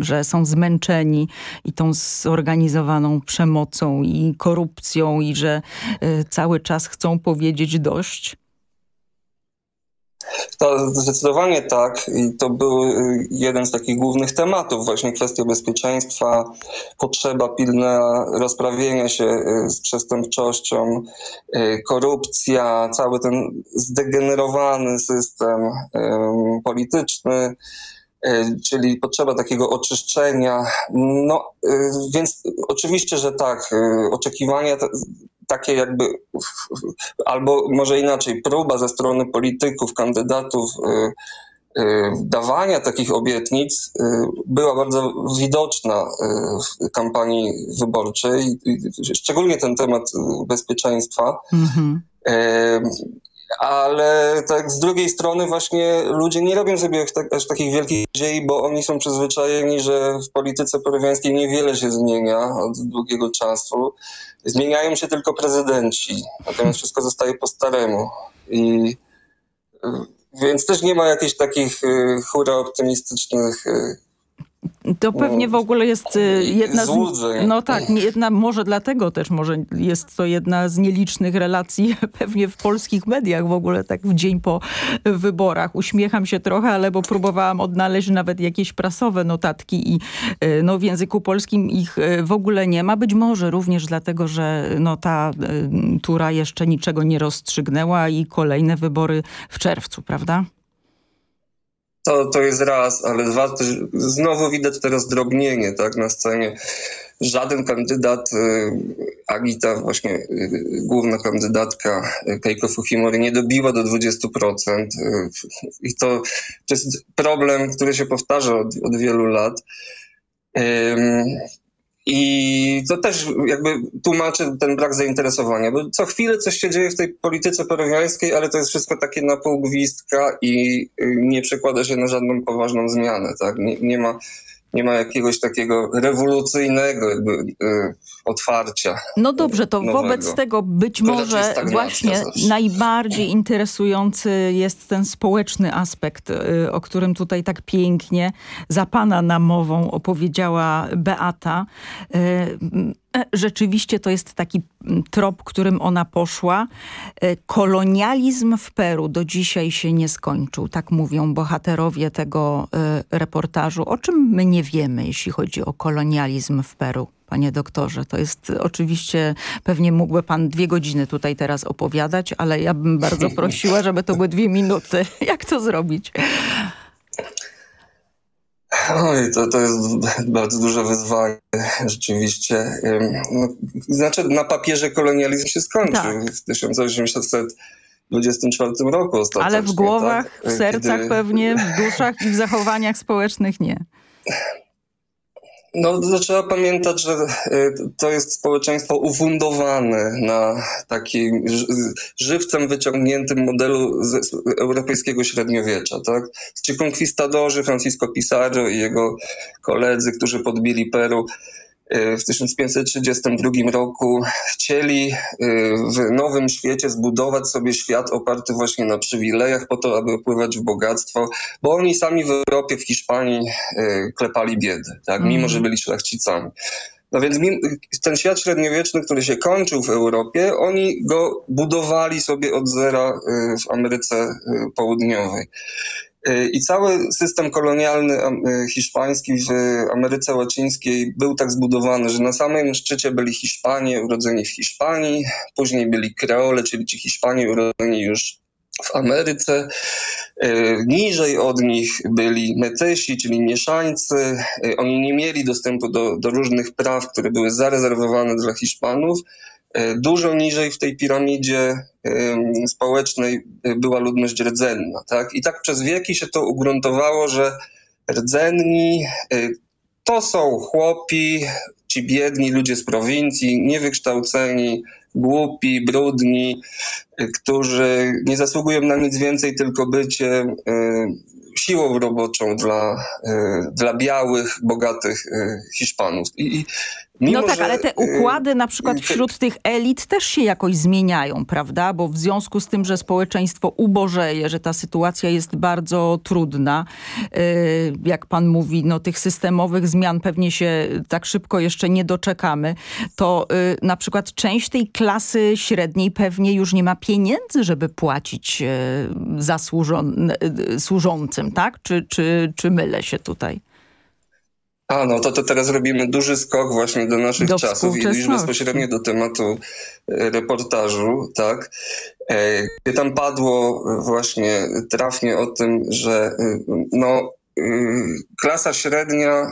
że są zmęczeni i tą zorganizowaną przemocą i korupcją i że cały czas chcą powiedzieć dość? Zdecydowanie tak i to był y, jeden z takich głównych tematów, właśnie kwestia bezpieczeństwa, potrzeba pilna rozprawienia się y, z przestępczością, y, korupcja, cały ten zdegenerowany system polityczny, czyli potrzeba takiego oczyszczenia. No, y, więc oczywiście, że tak, y, oczekiwania takie jakby, albo może inaczej, próba ze strony polityków, kandydatów dawania takich obietnic była bardzo widoczna w kampanii wyborczej, szczególnie ten temat bezpieczeństwa. Mhm. Em, Ale tak z drugiej strony właśnie ludzie nie robią sobie tak, aż takich wielkich nadziei, bo oni są przyzwyczajeni, że w polityce peruwiańskiej niewiele się zmienia od długiego czasu. Zmieniają się tylko prezydenci, natomiast wszystko zostaje po staremu. I y, więc też nie ma jakichś takich y, hura optymistycznych y, To pewnie w ogóle jest y, jedna z... No tak, jedna, może dlatego też, może jest to jedna z nielicznych relacji pewnie w polskich mediach w ogóle tak w dzień po wyborach. Uśmiecham się trochę, ale bo próbowałam odnaleźć nawet jakieś prasowe notatki i y, no, w języku polskim ich y, w ogóle nie ma. Być może również dlatego, że no, ta tura jeszcze niczego nie rozstrzygnęła i kolejne wybory w czerwcu, prawda? To, to jest raz, ale dwa, znowu widać teraz drobnienie tak, na scenie. Żaden kandydat, y, Agita, właśnie y, główna kandydatka y, Keiko Fujimori, nie dobiła do 20%. y, I to, to jest problem, który się powtarza od, od wielu lat. I to też jakby tłumaczy ten brak zainteresowania, bo co chwilę coś się dzieje w tej polityce peruwiańskiej, ale to jest wszystko takie na pół gwizdka i y, nie przekłada się na żadną poważną zmianę, tak? Nie, nie ma, nie ma jakiegoś takiego rewolucyjnego jakby y, otwarcia. No dobrze, to nowego. wobec tego być może właśnie zawsze. najbardziej interesujący jest ten społeczny aspekt, y, o którym tutaj tak pięknie za pana namową opowiedziała Beata. Y, Rzeczywiście to jest taki mm, trop, którym ona poszła. Y, Kolonializm w Peru do dzisiaj się nie skończył. Tak mówią bohaterowie tego y, reportażu. O czym my nie wiemy, jeśli chodzi o kolonializm w Peru? Panie doktorze, to jest oczywiście, pewnie mógłby pan dwie godziny tutaj teraz opowiadać, ale ja bym bardzo prosiła, żeby to były dwie minuty. Jak to zrobić? Oj, to, to jest bardzo duże wyzwanie, rzeczywiście. No, znaczy, na papierze kolonializm się skończył Tak. w 1824 roku ostatecznie. Ale w głowach, tak? w sercach Kiedy- pewnie, w duszach i w zachowaniach społecznych nie. No, to trzeba pamiętać, że y, to jest społeczeństwo ufundowane na takim ży- żywcem wyciągniętym modelu europejskiego średniowiecza, tak? Ci konkwistadorzy, Francisco Pizarro i jego koledzy, którzy podbili Peru, w 1532 roku chcieli e, w nowym świecie zbudować sobie świat oparty właśnie na przywilejach po to, aby opływać w bogactwo, bo oni sami w Europie, w Hiszpanii e, klepali biedę, tak? mimo że byli szlachcicami. No więc ten świat średniowieczny, który się kończył w Europie, oni go budowali sobie od zera y, w Ameryce y, Południowej. Y, I cały system kolonialny y, hiszpański w Ameryce Łacińskiej był tak zbudowany, że na samym szczycie byli Hiszpanie urodzeni w Hiszpanii, później byli Kreole, czyli ci Hiszpanie urodzeni już w Ameryce. E, Niżej od nich byli metysi, czyli mieszańcy. Oni nie mieli dostępu do, do różnych praw, które były zarezerwowane dla Hiszpanów. E, Dużo niżej w tej piramidzie em, społecznej e, była ludność rdzenna. Tak? I tak przez wieki się to ugruntowało, że rdzenni e, to są chłopi, ci biedni ludzie z prowincji, niewykształceni, głupi, brudni, którzy nie zasługują na nic więcej, tylko bycie siłą roboczą dla, dla białych, bogatych Hiszpanów. I mimo, no tak, że, ale te y, układy na przykład wśród tych elit też się jakoś zmieniają, prawda? Bo w związku z tym, że społeczeństwo ubożeje, że ta sytuacja jest bardzo trudna, yy, jak pan mówi, no tych systemowych zmian pewnie się tak szybko jeszcze nie doczekamy, to yy, na przykład część tej klasy średniej pewnie już nie ma pieniędzy, żeby płacić zasłużon, yy, służącym, tak? Czy, czy, czy mylę się tutaj? A, no to, to teraz robimy duży skok właśnie do naszych Do czasów i już bezpośrednio do tematu e, reportażu, tak? E, tam padło właśnie trafnie o tym, że y, no, klasa średnia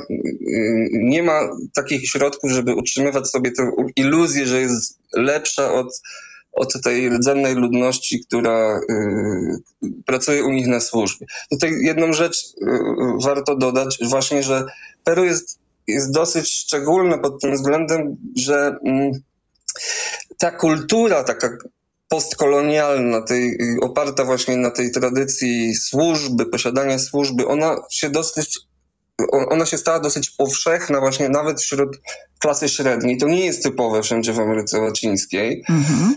nie ma takich środków, żeby utrzymywać sobie tę iluzję, że jest lepsza od, od tej rdzennej ludności, która y, pracuje u nich na służbie. Tutaj jedną rzecz y, y, warto dodać, właśnie, że Peru jest, jest dosyć szczególne pod tym względem, że mm, ta kultura taka postkolonialna, tej, oparta właśnie na tej tradycji służby, posiadania służby, ona się dosyć ona się stała dosyć powszechna właśnie nawet wśród klasy średniej. To nie jest typowe wszędzie w Ameryce Łacińskiej. Em,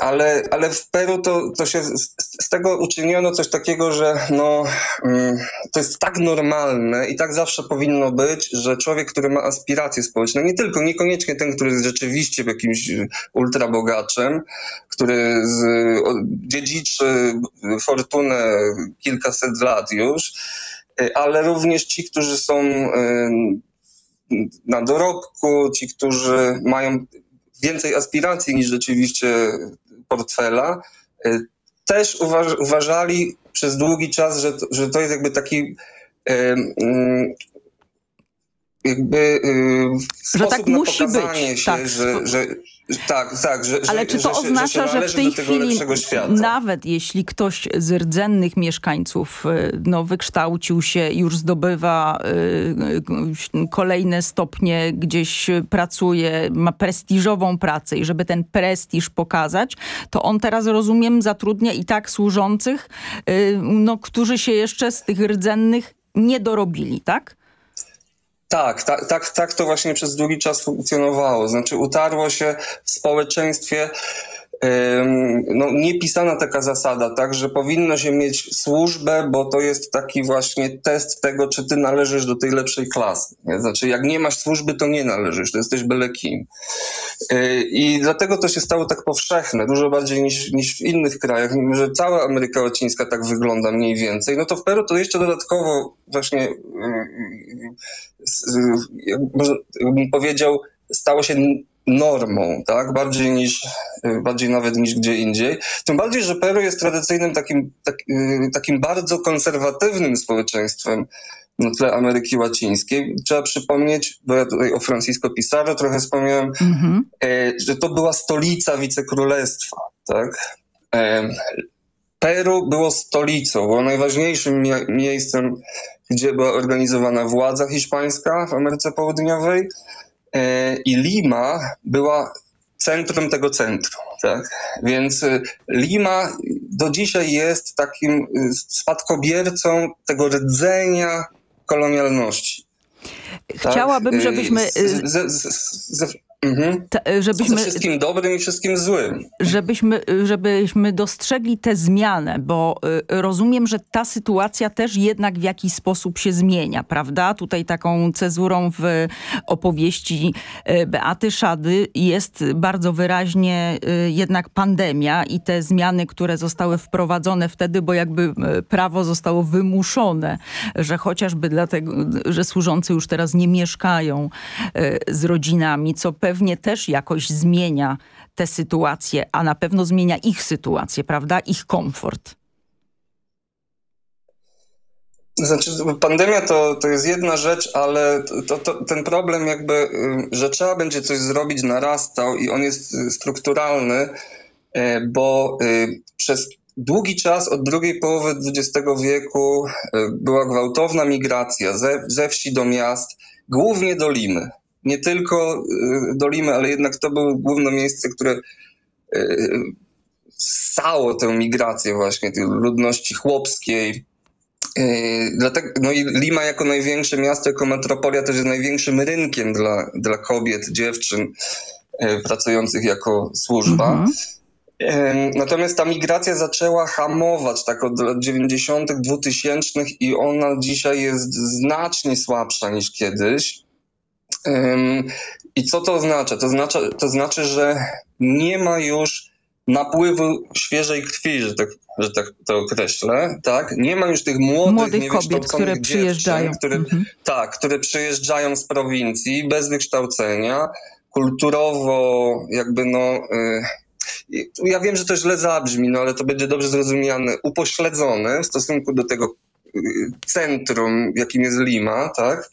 Ale, ale w Peru to, to się z, z tego uczyniono coś takiego, że no, mm, to jest tak normalne i tak zawsze powinno być, że człowiek, który ma aspiracje społeczne, nie tylko, niekoniecznie ten, który jest rzeczywiście jakimś ultrabogaczem, który z, o, dziedziczy fortunę kilkaset lat już, y, ale również ci, którzy są y, na dorobku, ci, którzy mają więcej aspiracji niż rzeczywiście portfela, y, też uważ, uważali przez długi czas, że to, że to jest jakby taki y, y, jakby y, Że sposób tak na musi pokazanie być, się, tak. że, że tak, tak, że, Ale czy to że, oznacza, że, że w tej chwili, nawet jeśli ktoś z rdzennych mieszkańców y, no, wykształcił się, już zdobywa y, y, kolejne stopnie, gdzieś pracuje, ma prestiżową pracę i żeby ten prestiż pokazać, to on teraz, rozumiem, zatrudnia i tak służących, y, no, którzy się jeszcze z tych rdzennych nie dorobili, tak? Tak, tak, tak, tak to właśnie przez długi czas funkcjonowało. Znaczy utarło się w społeczeństwie no, niepisana taka zasada, tak, że powinno się mieć służbę, bo to jest taki właśnie test tego, czy ty należysz do tej lepszej klasy. Nie? Znaczy jak nie masz służby, to nie należysz, to jesteś byle kim. Y, I dlatego to się stało tak powszechne, dużo bardziej niż, niż w innych krajach, mimo że cała Ameryka Łacińska tak wygląda mniej więcej. No to w Peru to jeszcze dodatkowo właśnie, y, y, y, jakbym powiedział, stało się normą, tak? Bardziej niż, y, bardziej nawet niż gdzie indziej. Tym bardziej, że Peru jest tradycyjnym takim, tak, y, takim bardzo konserwatywnym społeczeństwem na tle Ameryki Łacińskiej. Trzeba przypomnieć, bo ja tutaj o Francisco Pizarro trochę wspomniałem, e, że to była stolica wicekrólestwa, tak? Peru było stolicą, było najważniejszym mie- miejscem, gdzie była organizowana władza hiszpańska w Ameryce Południowej i Lima była centrum tego centrum, tak? Więc y, Lima do dzisiaj jest takim y, spadkobiercą tego rdzenia kolonialności. Chciałabym, Tak, żebyśmy... z- z- z- mhm. Ta- żebyśmy- Ze wszystkim dobrym i wszystkim złym. żebyśmy, żebyśmy dostrzegli tę zmianę, bo y, rozumiem, że ta sytuacja też jednak w jakiś sposób się zmienia, prawda? Tutaj taką cezurą w opowieści y, Beaty Szady jest bardzo wyraźnie y, jednak pandemia i te zmiany, które zostały wprowadzone wtedy, bo jakby y, prawo zostało wymuszone, że chociażby dlatego, że służący już teraz nie mieszkają y, z rodzinami, co pewnie też jakoś zmienia tę sytuację, a na pewno zmienia ich sytuację, prawda? Ich komfort. Znaczy, pandemia to, to jest jedna rzecz, ale to, to, ten problem jakby, y, że trzeba będzie coś zrobić, narastał i on jest y, strukturalny, y, bo przez długi czas, od drugiej połowy XX wieku była gwałtowna migracja ze, ze wsi do miast, głównie do Limy. Nie tylko y, do Limy, ale jednak to było główne miejsce, które y, ssało tę migrację właśnie tej ludności chłopskiej, Yy, Dlatego, no i Lima jako największe miasto, jako metropolia też jest największym rynkiem dla, dla kobiet, dziewczyn pracujących jako służba. Yy, Natomiast ta migracja zaczęła hamować tak od lat 90., 2000 i ona dzisiaj jest znacznie słabsza niż kiedyś. I co to oznacza? To, oznacza? to znaczy, że nie ma już napływu świeżej krwi, że tak, że tak to określę, tak? Nie ma już tych młodych, Młodych kobiet, które przyjeżdżają. Które, Tak, które przyjeżdżają z prowincji bez wykształcenia, kulturowo jakby no... Y, ja wiem, że to źle zabrzmi, no ale to będzie dobrze zrozumiane, upośledzone w stosunku do tego centrum, jakim jest Lima, tak?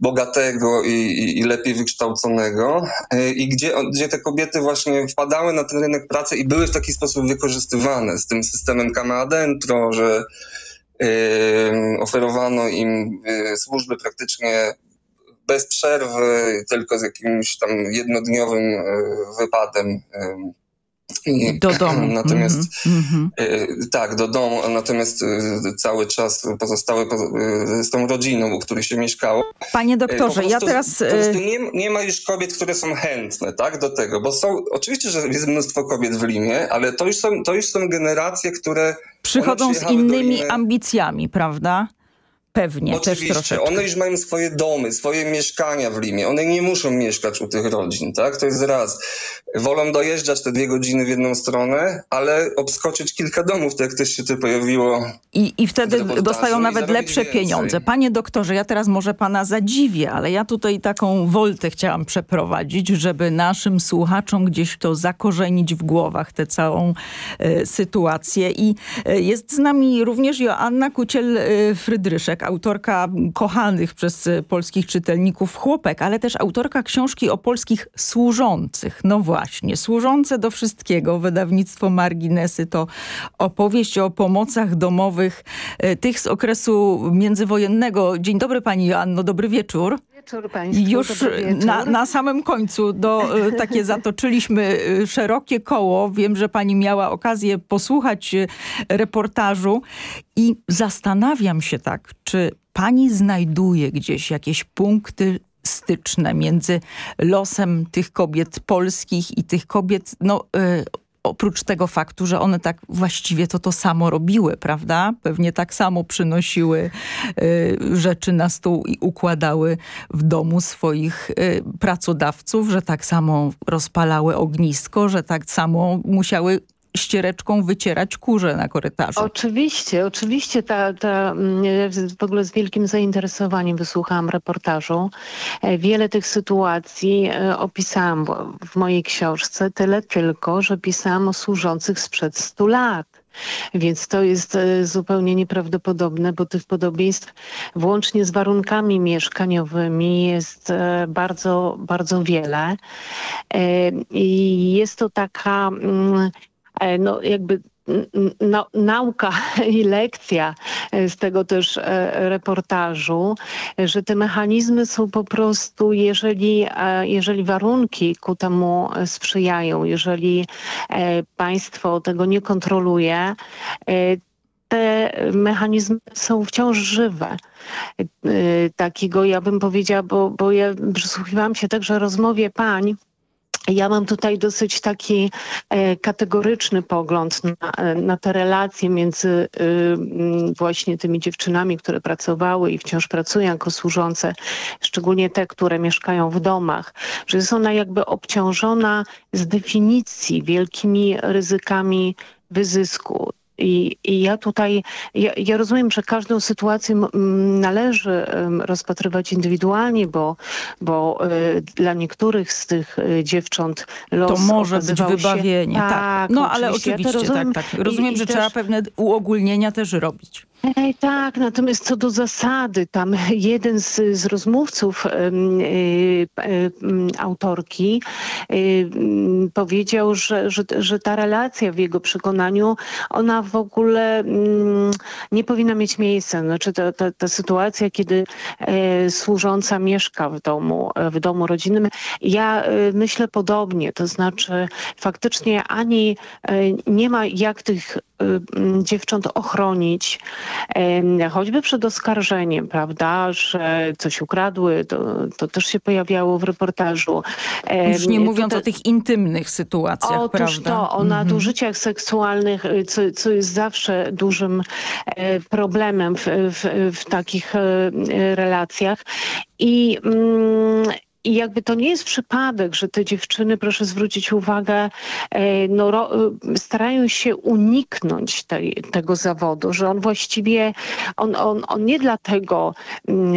Bogatego i, i, i lepiej wykształconego. Y, I gdzie, gdzie te kobiety właśnie wpadały na ten rynek pracy i były w taki sposób wykorzystywane z tym systemem cama adentro, że y, oferowano im y, służby praktycznie bez przerwy, tylko z jakimś tam jednodniowym wypadem. I- Do domu. Natomiast Mhm. y, tak, do domu, natomiast y, cały czas pozostały pozo- y, z tą rodziną, u której się mieszkało. Panie Y, doktorze, po ja prostu- teraz... Po prostu y, nie, nie ma już kobiet, które są chętne tak, do tego, bo są, oczywiście, że jest mnóstwo kobiet w Limie, ale to już są, to już są generacje, które Przychodzą z innymi ambicjami, prawda? Pewnie, też Oczywiście, troszeczkę. one już mają swoje domy, swoje mieszkania w Limie. One nie muszą mieszkać u tych rodzin, tak? To jest raz. Wolą dojeżdżać te dwie godziny w jedną stronę, ale obskoczyć kilka domów, tak jak też się tu pojawiło. I, I wtedy dostają nawet lepsze więcej. pieniądze. Panie doktorze, ja teraz może pana zadziwię, ale ja tutaj taką woltę chciałam przeprowadzić, żeby naszym słuchaczom gdzieś to zakorzenić w głowach tę całą e, sytuację. I e, jest z nami również Joanna Kuciel-Frydryszek, autorka kochanych przez e, polskich czytelników chłopek, ale też autorka książki o polskich służących. No właśnie, służące do wszystkiego. Wydawnictwo Marginesy to opowieść o pomocach domowych e, tych z okresu międzywojennego. Dzień dobry pani Joanno, dobry wieczór. Wieczór Państwu, Już wieczór. na, na samym końcu do, e, takie zatoczyliśmy e, szerokie koło. Wiem, że pani miała okazję posłuchać e, reportażu i zastanawiam się tak, czy pani znajduje gdzieś jakieś punkty styczne między losem tych kobiet polskich i tych kobiet, no oprócz tego faktu, że one tak właściwie to to samo robiły, prawda? Pewnie tak samo przynosiły y, rzeczy na stół i układały w domu swoich y, pracodawców, że tak samo rozpalały ognisko, że tak samo musiały ściereczką wycierać kurze na korytarzu. Oczywiście, oczywiście ta, ta, mm, w ogóle z wielkim zainteresowaniem wysłuchałam reportażu. E, Wiele tych sytuacji e, opisałam w- mojej książce, tyle tylko, że pisałam o służących sprzed 100 lat. Więc to jest e, zupełnie nieprawdopodobne, bo tych podobieństw włącznie z warunkami mieszkaniowymi jest bardzo, bardzo wiele. I jest to taka mm, no jakby nauka i lekcja e, z tego też e, reportażu, e, że te mechanizmy są po prostu, jeżeli, e, jeżeli warunki ku temu e, sprzyjają, jeżeli e, państwo tego nie kontroluje, e, te mechanizmy są wciąż żywe. Takiego ja bym powiedziała, bo, bo ja przysłuchiwałam się także rozmowie pań, ja mam tutaj dosyć taki e, kategoryczny pogląd na, e, na te relacje między mm, właśnie tymi dziewczynami, które pracowały i wciąż pracują jako służące, szczególnie te, które mieszkają w domach, że jest ona jakby obciążona z definicji wielkimi ryzykami wyzysku. I, I ja tutaj, ja, ja rozumiem, że każdą sytuację należy rozpatrywać indywidualnie, bo, bo y, dla niektórych z tych y, dziewcząt los To może być wybawienie, Się, tak. No ale ja to oczywiście, rozumiem. tak, tak. Rozumiem, I- i że też- trzeba pewne uogólnienia też robić. Ej, tak, natomiast co do zasady, tam jeden z, z rozmówców y, y, mm, autorki y, mm, powiedział, że, że, że ta relacja w jego przekonaniu, ona w ogóle mm, nie powinna mieć miejsca. Znaczy ta, ta, ta sytuacja, kiedy e, służąca mieszka w domu, e, w domu rodzinnym, ja e, myślę podobnie, to znaczy faktycznie ani e, nie ma jak tych e, dziewcząt ochronić, choćby przed oskarżeniem, prawda, że coś ukradły, to, to też się pojawiało w reportażu. Już nie mówiąc tutaj- o tych intymnych sytuacjach, Otóż prawda? to, o Mhm. nadużyciach seksualnych, y, co, co jest zawsze dużym e, problemem w, w, w takich e, relacjach. I, mm, i jakby to nie jest przypadek, że te dziewczyny, proszę zwrócić uwagę, e, no, y, starają się uniknąć tej, tego zawodu, że on właściwie, on, on, on nie dlatego mm,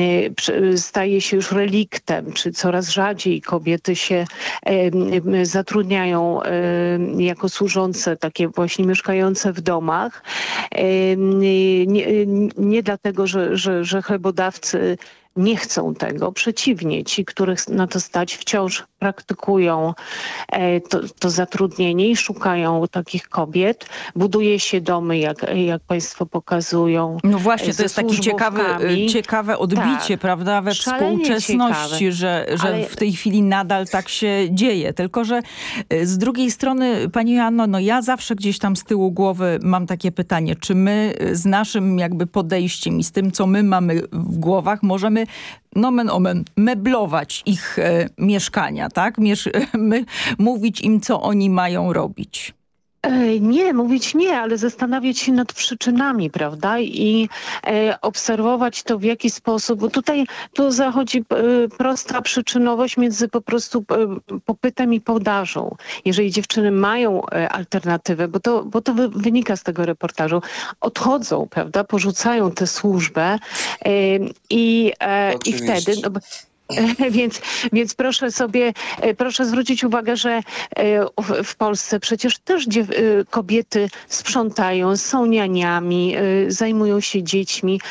staje się już reliktem, czy coraz rzadziej kobiety się em, zatrudniają jako służące, takie właśnie mieszkające w domach. Nie, nie dlatego, że, że, że chlebodawcy nie chcą tego. Przeciwnie, ci, których na to stać, wciąż praktykują e, to, to zatrudnienie i szukają takich kobiet. Buduje się domy, jak, jak państwo pokazują. No właśnie, to jest takie ciekawe, służbówkami. ciekawe odbicie, Tak. prawda, we Szalenie współczesności, ciekawe. że, że Ale- w tej chwili nadal tak się dzieje. Tylko, że y, z drugiej strony, Pani Joanno, no ja zawsze gdzieś tam z tyłu głowy mam takie pytanie, czy my y, z naszym jakby podejściem i z tym, co my mamy w głowach, możemy nomen omen, meblować ich e, mieszkania, tak? Miesz my, mówić im, co oni mają robić. Nie, mówić nie, ale zastanawiać się nad przyczynami, prawda? I e, obserwować to w jaki sposób, bo tutaj tu zachodzi e, prosta przyczynowość między po prostu e, popytem i podażą. Jeżeli dziewczyny mają e, alternatywę, bo to, bo to wy, wynika z tego reportażu, odchodzą, prawda? Porzucają tę służbę e, i, e, i wtedy... No, Więc, więc proszę sobie, e, proszę zwrócić uwagę, że e, w, Polsce przecież też e, kobiety sprzątają, są nianiami, zajmują się dziećmi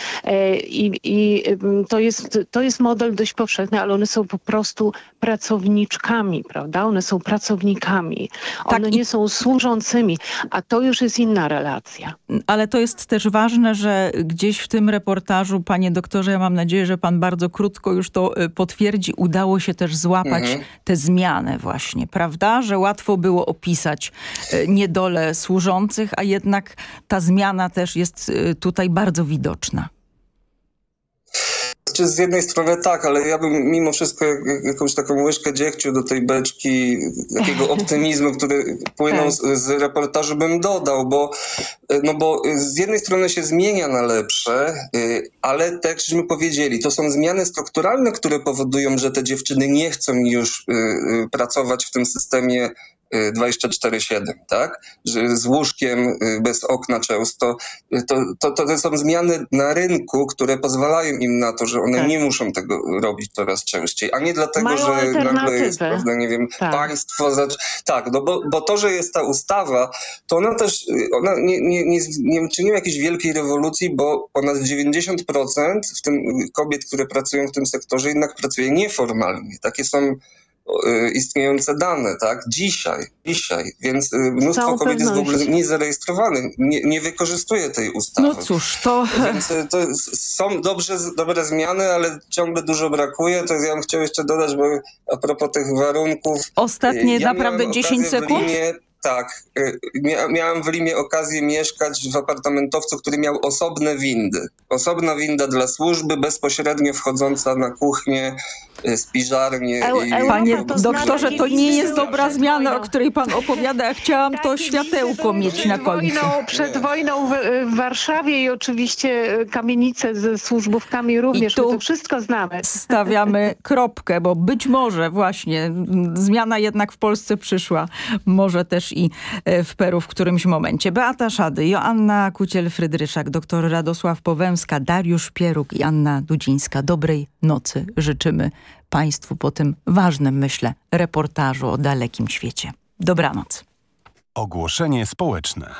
i, i to, jest, to jest model dość powszechny, ale one są po prostu pracowniczkami, prawda? One są pracownikami. One nie są służącymi, a to już jest inna relacja. Ale to jest też ważne, że gdzieś w tym reportażu, panie doktorze, ja mam nadzieję, że pan bardzo krótko już to y, potwierdzi, udało się też złapać Mhm. tę zmianę właśnie, prawda? Że łatwo było opisać y, niedolę służących, a jednak ta zmiana też jest y, tutaj bardzo widoczna. Czy z jednej strony tak, ale ja bym mimo wszystko jak, jak- jakąś taką łyżkę dziegciu do tej beczki, takiego optymizmu, który płynął z, z reportażu bym dodał, bo, no bo z jednej strony się zmienia na lepsze, y, ale tak żeśmy powiedzieli, to są zmiany strukturalne, które powodują, że te dziewczyny nie chcą już y, pracować w tym systemie 24-7, tak? Z łóżkiem y, bez okna często. Y, To, to, to są zmiany na rynku, które pozwalają im na to, że one Tak. nie muszą tego robić coraz częściej, a nie dlatego, Mają że nagle jest, prawda, nie wiem, Tak. państwo... Tak, no bo, bo to, że jest ta ustawa, to ona też, y, ona nie, nie, nie, nie czyniła jakiejś wielkiej rewolucji, bo ponad 90% w tym kobiet, które pracują w tym sektorze jednak pracuje nieformalnie. Takie są istniejące dane, tak? Dzisiaj, dzisiaj, więc y, mnóstwo całą kobiet jest w ogóle niezarejestrowanych, nie, nie wykorzystuje tej ustawy. No cóż, to... Więc y, to są dobrze, dobre zmiany, ale ciągle dużo brakuje. To ja bym chciał jeszcze dodać, bo a propos tych warunków. Ostatnie y, ja naprawdę miałem 10 okazję w sekund? Tak. y, Mia miałem w Limie okazję mieszkać w apartamentowcu, który miał osobne windy. Osobna winda dla służby, bezpośrednio wchodząca na kuchnię, y, spiżarnię. i... Panie doktorze, to nie jest dobra zmiana, o której pan opowiada. Ja chciałam to światełko mieć na końcu. Wojną, przed wojną w, w Warszawie i oczywiście kamienice ze służbówkami również. tu My to wszystko znamy. Stawiamy kropkę, bo być może właśnie zmiana jednak w Polsce przyszła. Może też i e, w Peru w którymś momencie. Beata Szady, Joanna Kuciel-Frydryszak, dr Radosław Powęmska, Dariusz Pieruk i Anna Dudzińska. Dobrej nocy życzymy Państwu po tym ważnym, myślę, reportażu o dalekim świecie. Dobranoc. Ogłoszenie społeczne.